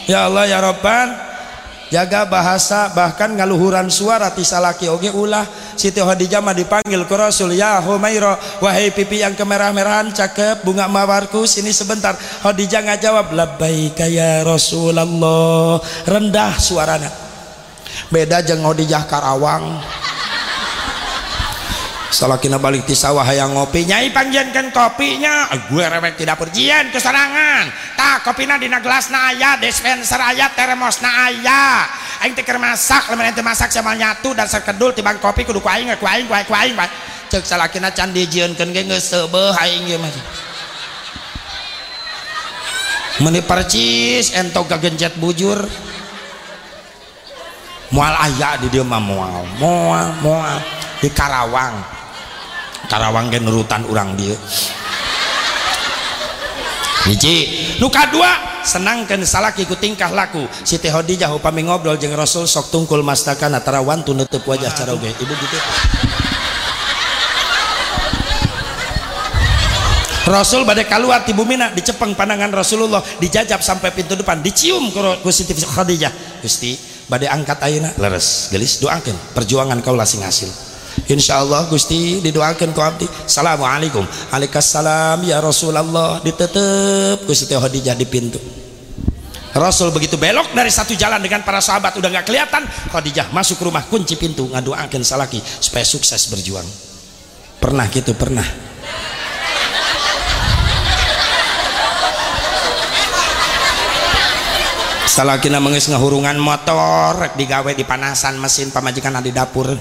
Ya Allah ya Rabban jaga bahasa bahkan ngaluhuran suara ti salaki oge ulah. Siti Khadijah mah dipanggil ke Rasul ya Humaira wahai pipi yang kemerah-merahan cakep bunga mawarku sini sebentar. Khadijah ngajawab labbaika ya Rasulullah rendah suaranya. Beda jeung Khadijah Karawang salakina balik ti sawah hayang ngopi. Nyai panjenkan kopinya. Gue rewek tidak perjian keserangan tak kopina dina gelas na aya dispenser aya termos na aya aing teh masak lamun ente masak sama nyatu dan sekedul tibang kopi kudu ku aing ku aing ku aing ku aing cek salakina can dijieunkeun ge geus seubeuh aing ge mah. Meni percis entok gagencet bujur. Mual aya di mah mual mual mual. Di Karawang Karawang gen nurutan orang dia hiji nuka dua senangkan salah ikut tingkah laku. Siti Khadijah upami ngobrol jeng Rasul sok tungkul mastakan antara wantu nutup wajah cara uge ibu gitu. Rasul badai keluar di bumina dicepeng pandangan Rasulullah dijajab sampai pintu depan dicium ke Siti Khadijah. Gusti badai angkat ayuna leres gelis doakan perjuangan kau lasing hasil Insya Allah Gusti didoakan ku abdi. Assalamualaikum. Alaikassalam ya Rasulullah ditetep. Gusti Khadijah di pintu. Rasul begitu belok dari satu jalan dengan para sahabat udah nggak kelihatan. Khadijah masuk rumah kunci pintu ngadoakan salaki supaya sukses berjuang. Pernah gitu pernah. Salakina mengis ngehurungan motor digawe di panasan mesin pamajikan di dapur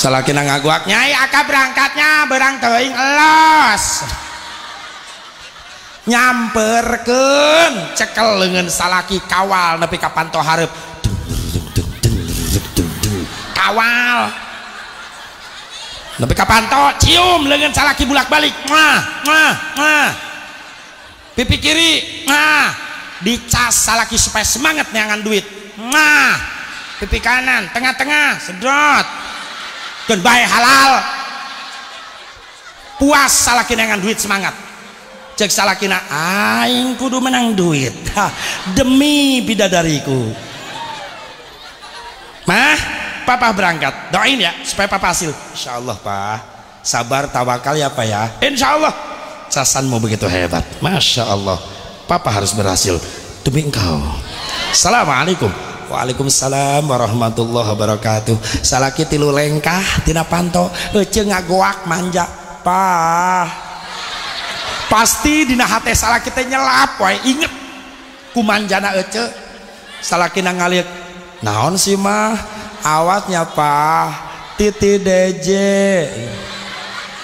salakina ngaguak nyai aka berangkatnya berang teuing elos nyamperken cekel lengan salaki kawal nepi kapan to harap kawal. Nepi kapan to cium lengan salaki bulak balik mah mah mah pipi kiri mah dicas salaki supaya semangat nyangan duit. Mah pipi kanan tengah-tengah sedot dan baik halal. Puas salah dengan duit semangat. Cek salah kina aing kudu menang duit. Ha, demi bidadariku. Mah papa berangkat. Doain ya supaya papa hasil. Insya Allah pak. Sabar tawakal ya pak ya. Insya Allah casanmu begitu hebat. Masya Allah. Papa harus berhasil. Demi engkau. Assalamualaikum Waalaikumsalam warahmatullahi wabarakatuh. Salaki tilu lengkah tina panto. Ece ngagoak manja. Pah. Pasti dina hati salah kita nyelap wae. Inget kumanjana ece salaki ngaliek naon sih mah? Awatnya pah. Titi deje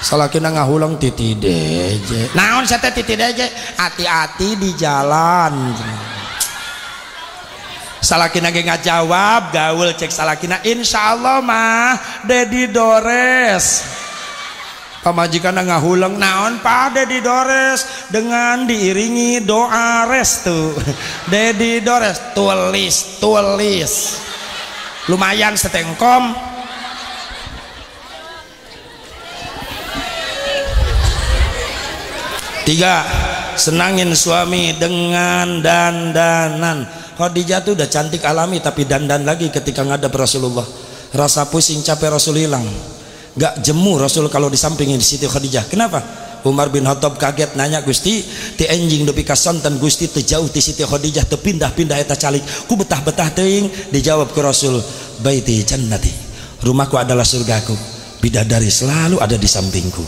salaki ngahulang titi deje naon saya titi deje hati-hati di jalan salakina ge ngajawab gaul cek salakina insyaallah mah Dedi Dores. Pamajikan ngahulang naon Pak Dedi Dores? Dengan diiringi doa restu. (laughs) Dedi Dores tulis tulis. Lumayan setengkom. Tiga senangin suami dengan dandanan Khadijah tuh udah cantik alami tapi dandan lagi ketika ngadap Rasulullah. Rasa pusing capek Rasul hilang. Gak jemu Rasul kalau disampingin Siti Khadijah. Kenapa? Umar bin Khattab kaget nanya Gusti ti enjing dupi kasonten Gusti jauh ti Siti Khadijah pindah-pindah eta calik. Ku betah-betah teuing dijawab ke Rasul baiti jannati rumahku adalah surgaku. Bidadari selalu ada di sampingku.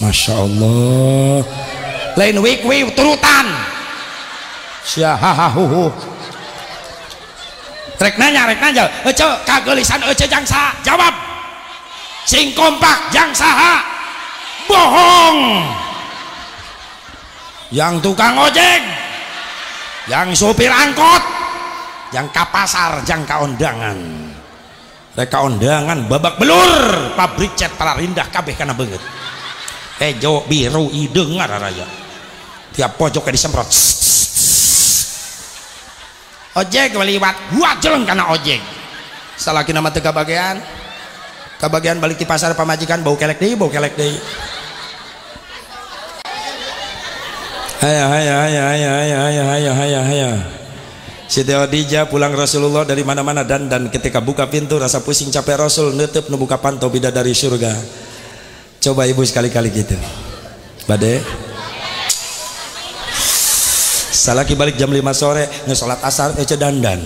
Masya Allah. Lain wik wik turutan syahahahuhu rek nanya rek nanya. Ece kagelisan ece jangsa jawab. Sing kompak jangsa bohong. Yang tukang ojek. Yang supir angkot. Yang kapasar yang kaundangan reka undangan babak belur. Pabrik cat para rindah kabeh karena banget ejo biru ideng raya. Tiap pojok disemprot ojek liwat buat jeleng karena ojek salah nama teka bagian kebagian balik di pasar pemajikan bau kelek deh bau kelek deh Hayah, hayah, hayah, hayah, hayah, hayah, hayah, hayah. Siti Odija pulang Rasulullah dari mana-mana dan dan ketika buka pintu rasa pusing capek Rasul nutup nubuka pantau bida dari surga. Coba ibu sekali-kali gitu. Badai. Salaki balik jam 5 sore nge sholat asar ece dandan.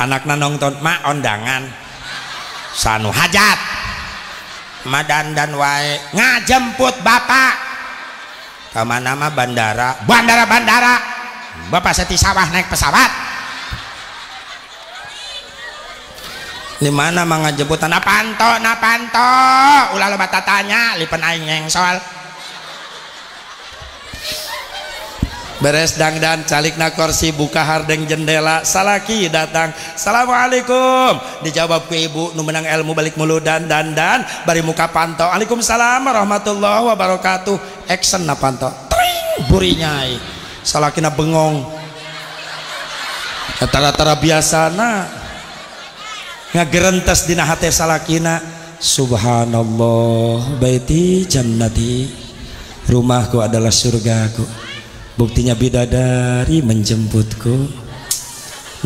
Anaknya nonton mak ondangan. Sanu hajat. Madan dan wae. Ngajemput bapak. Ke mana mah bandara? Bandara bandara. Bapak seti sawah naik pesawat di mana mah ngajemput na panto na panto ulah lo bata tanya lipen aing soal beres dangdan calikna kursi buka hardeng jendela salaki datang. Assalamualaikum dijawab ke ibu nu menang ilmu balik mulu dan dan dan. Bari muka pantau Waalaikumsalam warahmatullahi wabarakatuh. Action na pantau tring burinyai salakina bengong. Tara-tara biasa na ngagerentes dina hati salakina. Subhanallah baiti jannati. Rumahku adalah surgaku. Buktinya bidadari menjemputku.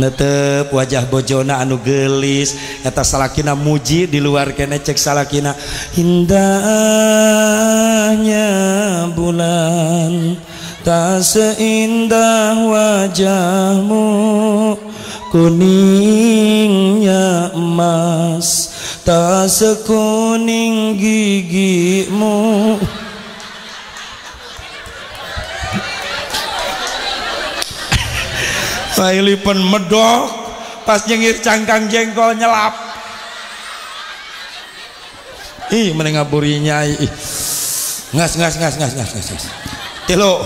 Netep wajah bojona anu gelis. Eta salakina muji di luar kene cek salakina. Indahnya bulan. Tak seindah wajahmu kuningnya emas tak sekuning gigimu. Pun medok pas nyengir cangkang jengkol nyelap. Ih menengaburinya ih. Ngas ngas ngas ngas ngas ngas tilu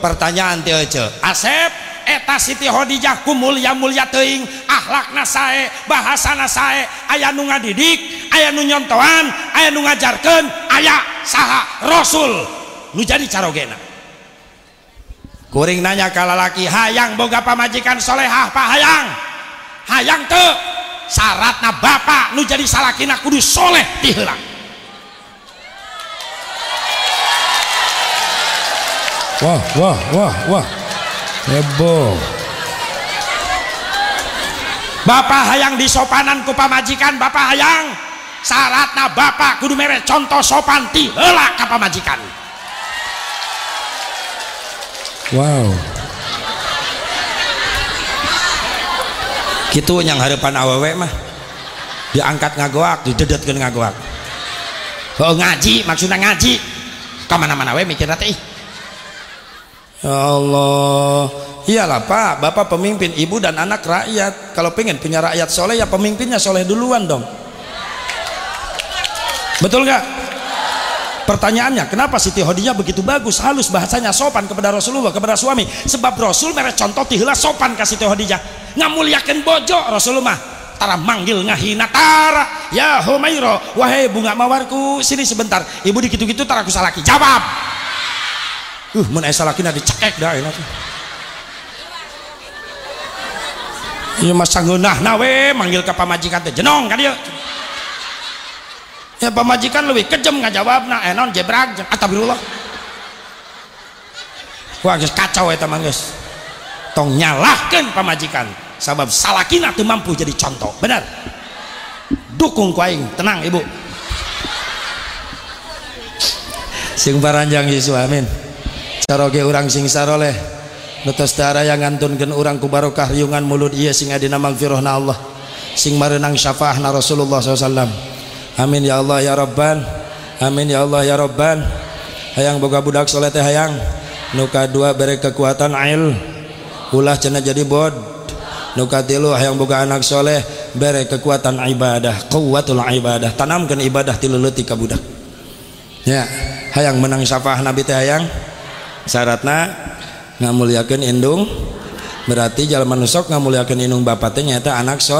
pertanyaan aja. Asep eta Siti Khodijah ku mulya mulya teuing akhlakna sae bahasana sae aya nu ngadidik aya nu nyontoan aya nu ngajarkeun aya saha Rasul. Nu jadi carogena. Kuring nanya ka lalaki hayang boga pamajikan solehah pak hayang. Hayang teu syaratna bapak nu jadi salakina kudu soleh diheula wah wah wah wah. Heboh. Bapak hayang disopanan ku pamajikan bapak hayang. Syaratna bapak kudu mere contoh sopan tihelak ke pamajikan Wow. Gitu yang harapan awewe mah. Diangkat ngagoak didedetkan ngagoak. Oh ngaji maksudnya ngaji. Ke mana-mana we mikir nanti Ya Allah. Iyalah pak. Bapak pemimpin ibu dan anak rakyat. Kalau pengen punya rakyat soleh ya pemimpinnya soleh duluan dong. Betul nggak? Pertanyaannya, kenapa Siti Khadijah begitu bagus, halus bahasanya, sopan kepada Rasulullah, kepada suami? Sebab Rasul mereka contoh tiheula sopan ke Siti Khadijah. Ngamuliakan bojo Rasulullah. Tara manggil ngahina tara ya Humairo wahai bunga mawarku sini sebentar. Ibu dikitu-gitu tara ku salaki. Jawab Uh, mun aya salakina dicekek da ayeuna teh. Ieu mah nawe, we manggil ka pamajikan teh jenong ka dieu. Ya pamajikan leuwih kejem ngajawabna, eh naon jebrak jeung atabillah. Wah geus kacau eta mah geus. Tong nyalahkeun pamajikan sabab salakina teu mampu jadi contoh. Benar. Dukung ku aing, tenang Ibu. Sing baranjang Yesus amin saroge orang sing saroleh. Darah yang ngantunkan orang ku barokah riungan mulut iya sing adina magfirahna Allah. Sing marenang syafaahna Rasulullah SAW amin ya Allah ya Rabban. Amin ya Allah ya Rabban. Hayang boga budak soleh teh hayang. Nuka dua beri kekuatan ail. Ulah cina jadi bod. Nuka tilu hayang boga anak soleh beri kekuatan ibadah kuatul ibadah. Tanamkan ibadah tiluluti ka budak. Ya hayang menang syafah nabi teh hayang syaratna ngamuliakeun indung berarti jalan manusok ngamuliakeun indung bapak teh nyata anak so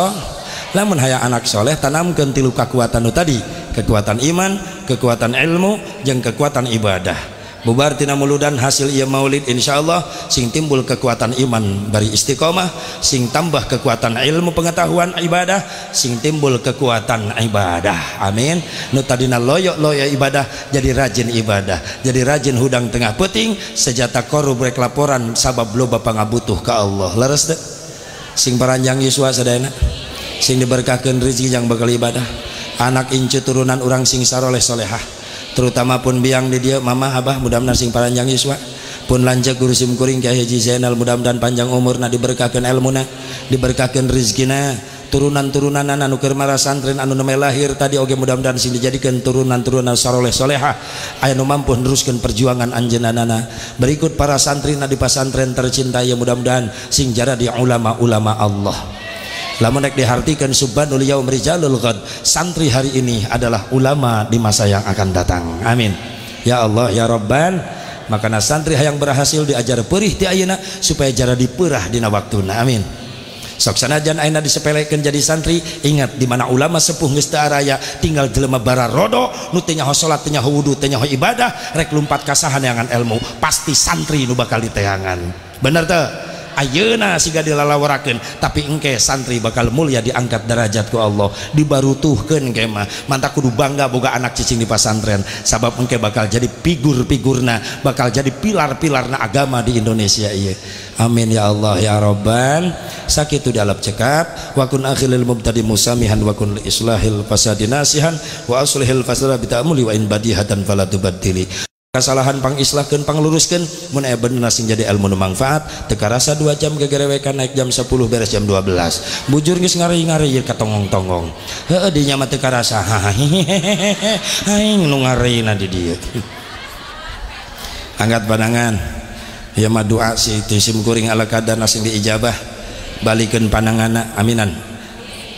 lamun hayang anak soleh tanamkan tilu kekuatan tadi kekuatan iman kekuatan ilmu yang kekuatan ibadah bubar tina muludan hasil ia maulid insyaallah. Sing timbul kekuatan iman bari istiqomah sing tambah kekuatan ilmu pengetahuan ibadah sing timbul kekuatan ibadah. Amin. Nu tadina loyok loyok ibadah jadi rajin ibadah jadi rajin hudang tengah peting sejata koru brek laporan sabab lo bapak ngabutuh ke Allah. Leres deh. Sing peranjang Yuswa sadayana sing diberkahkan rezeki yang bakal ibadah. Anak incu turunan orang sing saroleh solehah terutama pun biang di dia Mama Abah mudah-mudahan sing panjang Yuswa pun lanjut guru sim kuring Kiai Haji Zainal mudah-mudahan panjang umur nah diberkahkan ilmuna diberkahkan rizkina. Turunan-turunan anu keur santren anu nemeh lahir tadi oge mudah-mudahan sing dijadikan turunan-turunan saroleh soleha aya nu mampu neruskeun perjuangan anjeunanana. Berikut para santri na di pasantren tercinta ya mudah-mudahan sing jara di ulama-ulama Allah. Lamun nek dihartikan subhanul yaum rijalul ghad. Santri hari ini adalah ulama di masa yang akan datang. Amin. Ya Allah ya Rabban. Makana santri yang berhasil diajar perih ti ayeuna supaya jara diperah dina waktuna. Amin. Sok sanajan aina disepelekeun jadi santri ingat di mana ulama sepuh geus araya tinggal jelema bara rodo nu teu nyaho salat teu nyaho wudu teu nyaho ibadah rek lumpat kasahaneangan ilmu pasti santri nu bakal diteangan. Bener teu ayeuna siga dilalawarakeun tapi engke santri bakal mulia diangkat derajat ku Allah dibarutuhkeun engke mah. Mantap kudu bangga boga anak cicing di pesantren sabab engke bakal jadi figur-figurna bakal jadi pilar-pilarna agama di Indonesia iya amin ya Allah ya Rabban. Sakitu dialap cekap. Wa kun akhilil mubtadi musamihan wa kun islahil fasadi nasihan wa aslihil fasada bitamuli wa in badihatan fala tubaddili kesalahan pang islahkan pang luruskan mun aya sing jadi ilmu manfaat. Teka rasa 2 jam gegerewekan naik jam 10 beres jam 12 bujur geus ngari-ngari ieu katongong-tongong heeh dinya mah teka rasa aing nu ngareina di dieu. (laughs) Angkat pandangan. Ya mah doa si tisim kuring ala kadar sing diijabah. Balikeun pandanganna aminan.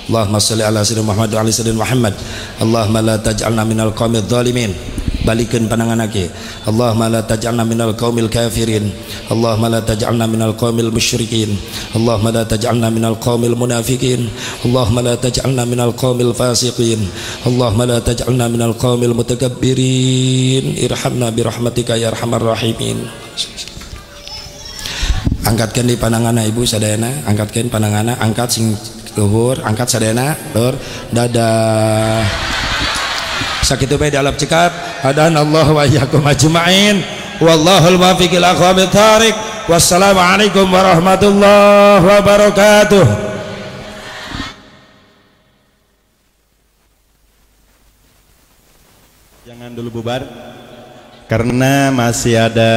Allahumma shalli ala sayyidina Muhammad wa ala sayyidina Muhammad. Allahumma la taj'alna minal qawmidh dhalimin balikan pandangan lagi. Allahumma la taj'alna minal qaumil kafirin. Allahumma la taj'alna minal qaumil musyrikin. Allahumma la taj'alna minal munafikin. Allahumma la taj'alna minal qaumil fasiqin. Allahumma la taj'alna minal qaumil mutakabbirin. Irhamna birahmatika ya arhamar rahimin. Angkatkan di pandangan ibu sadayana angkatkan pandangan. Angkat sing luhur. Angkat sadayana luhur. Dadah sakit bae dalam cekap hadan Allah wa iyyakum ajmain. Wallahul muwaffiq ila wassalamualaikum warahmatullahi wabarakatuh. Jangan dulu bubar. Karena masih ada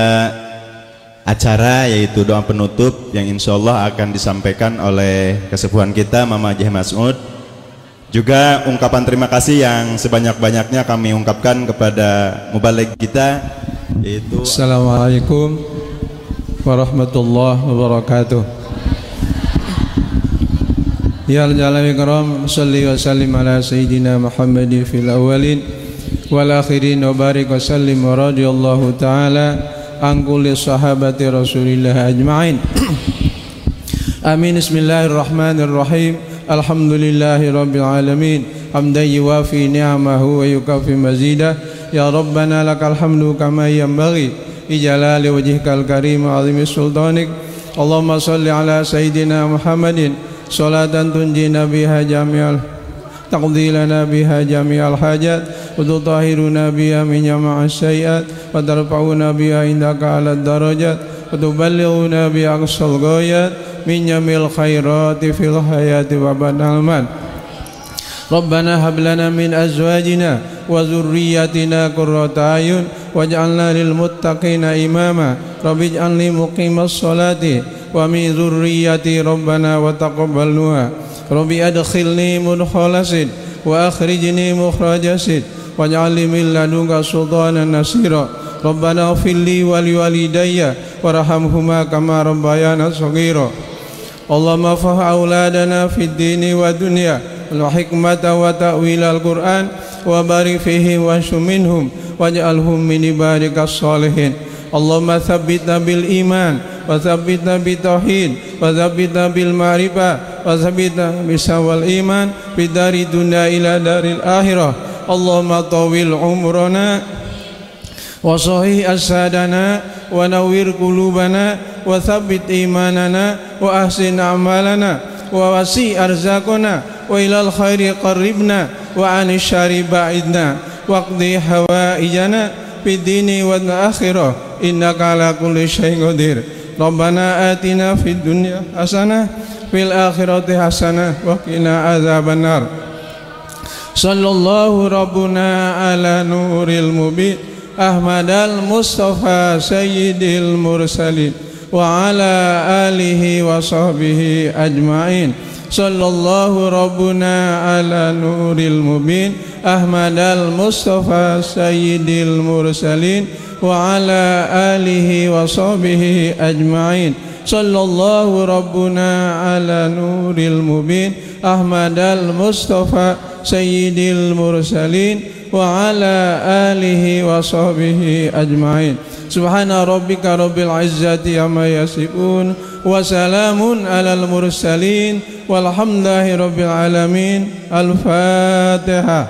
acara yaitu doa penutup yang insya Allah akan disampaikan oleh kesepuhan kita Mama Jeh Mas'ud juga ungkapan terima kasih yang sebanyak-banyaknya kami ungkapkan kepada mubalik kita yaitu Assalamualaikum warahmatullahi wabarakatuh. Ya jalal ikram salli wa sallim ala sayyidina Muhammadin fil awalin wal akhirin wa barik wa sallim wa radiyallahu taala an kulli sahabati Rasulillah ajma'in. Amin bismillahirrahmanirrahim. الحمد لله رب العالمين. حمدا يوافي نعمه ويكافي مزيدا يا ربنا لك الحمد كما ينبغي. بجلال وجهك الكريم وعظيم سلطانك. اللهم صل على سيدنا محمد. صلاة تنجينا بها جميع تقضي لنا بها جميع الحاجات. وتطهرنا بها من جميع السيئات وترفعنا بها عندك على الدرجات. وتبلغنا بها أقصى الغايات. من جميع الخيرات في الحياة وبعد المال ربنا هب لنا من أزواجنا وذرياتنا قرة أعين واجعلنا للمتقين إماما رب اجعلني مقيم الصلاة ومن ذريتي ربنا وتقبلوها رب أدخلني مدخل سد وأخرجني مخرج سد واجعل لي من لدنك سلطانا نصيرا ربنا اغفر لي ولوالدي وارحمهما كما ربيانا صغيرا اللهم افه أولادنا في الدين والدنيا الحكمة وتأويل القرآن وبارك فيهم واشف منهم واجعلهم من عبادك الصالحين. اللهم ثبتنا بالإيمان وثبتنا بالتوحيد وثبتنا بالمعرفة وثبتنا بسوى الإيمان في دار الدنيا إلى دار الآخرة. اللهم طول عمرنا وصحيح أجسادنا ونوّر قلوبنا وثبت إيماننا وأحسن أعمالنا ووسيع أرزاقنا وإلى الخير قربنا وعن الشر بعدنا واقضي حوائجنا في الدين والآخرة. إنك على كل شيء قدير. ربنا آتنا في الدنيا حسنة في الآخرة حسنة وقنا عذاب النار. صلى الله ربنا على نور المبين. أحمد المصطفى سيد المرسلين. وعلى آله وصحبه أجمعين. صلى الله ربنا على نور المبين أحمد المصطفى سيد المرسلين وعلى آله وصحبه أجمعين. صلى الله ربنا على نور المبين أحمد المصطفى سيد المرسلين وعلى آله وصحبه أجمعين. سبحان ربك رب العزة عما يصفون وسلام على المرسلين والحمد لله رب العالمين. الفاتحة.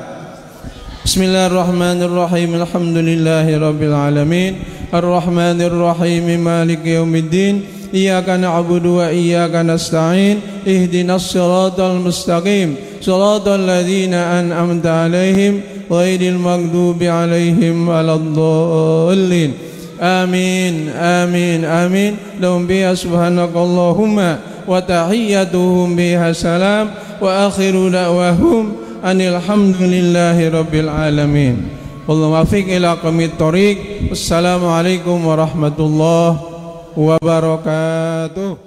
بسم الله الرحمن الرحيم. الحمد لله رب العالمين. الرحمن الرحيم. مالك يوم الدين. إياك نعبد وإياك نستعين. اهدنا الصراط المستقيم. صراط الذين أنعمت عليهم غير المغضوب عليهم ولا الضالين. آمين آمين آمين. لهم بها سبحانك اللهم وتحيتهم بها سلام وآخر دعواهم أن الحمد لله رب العالمين. والله موفق إلى قوم الطريق. السلام عليكم ورحمة الله wabarakatuh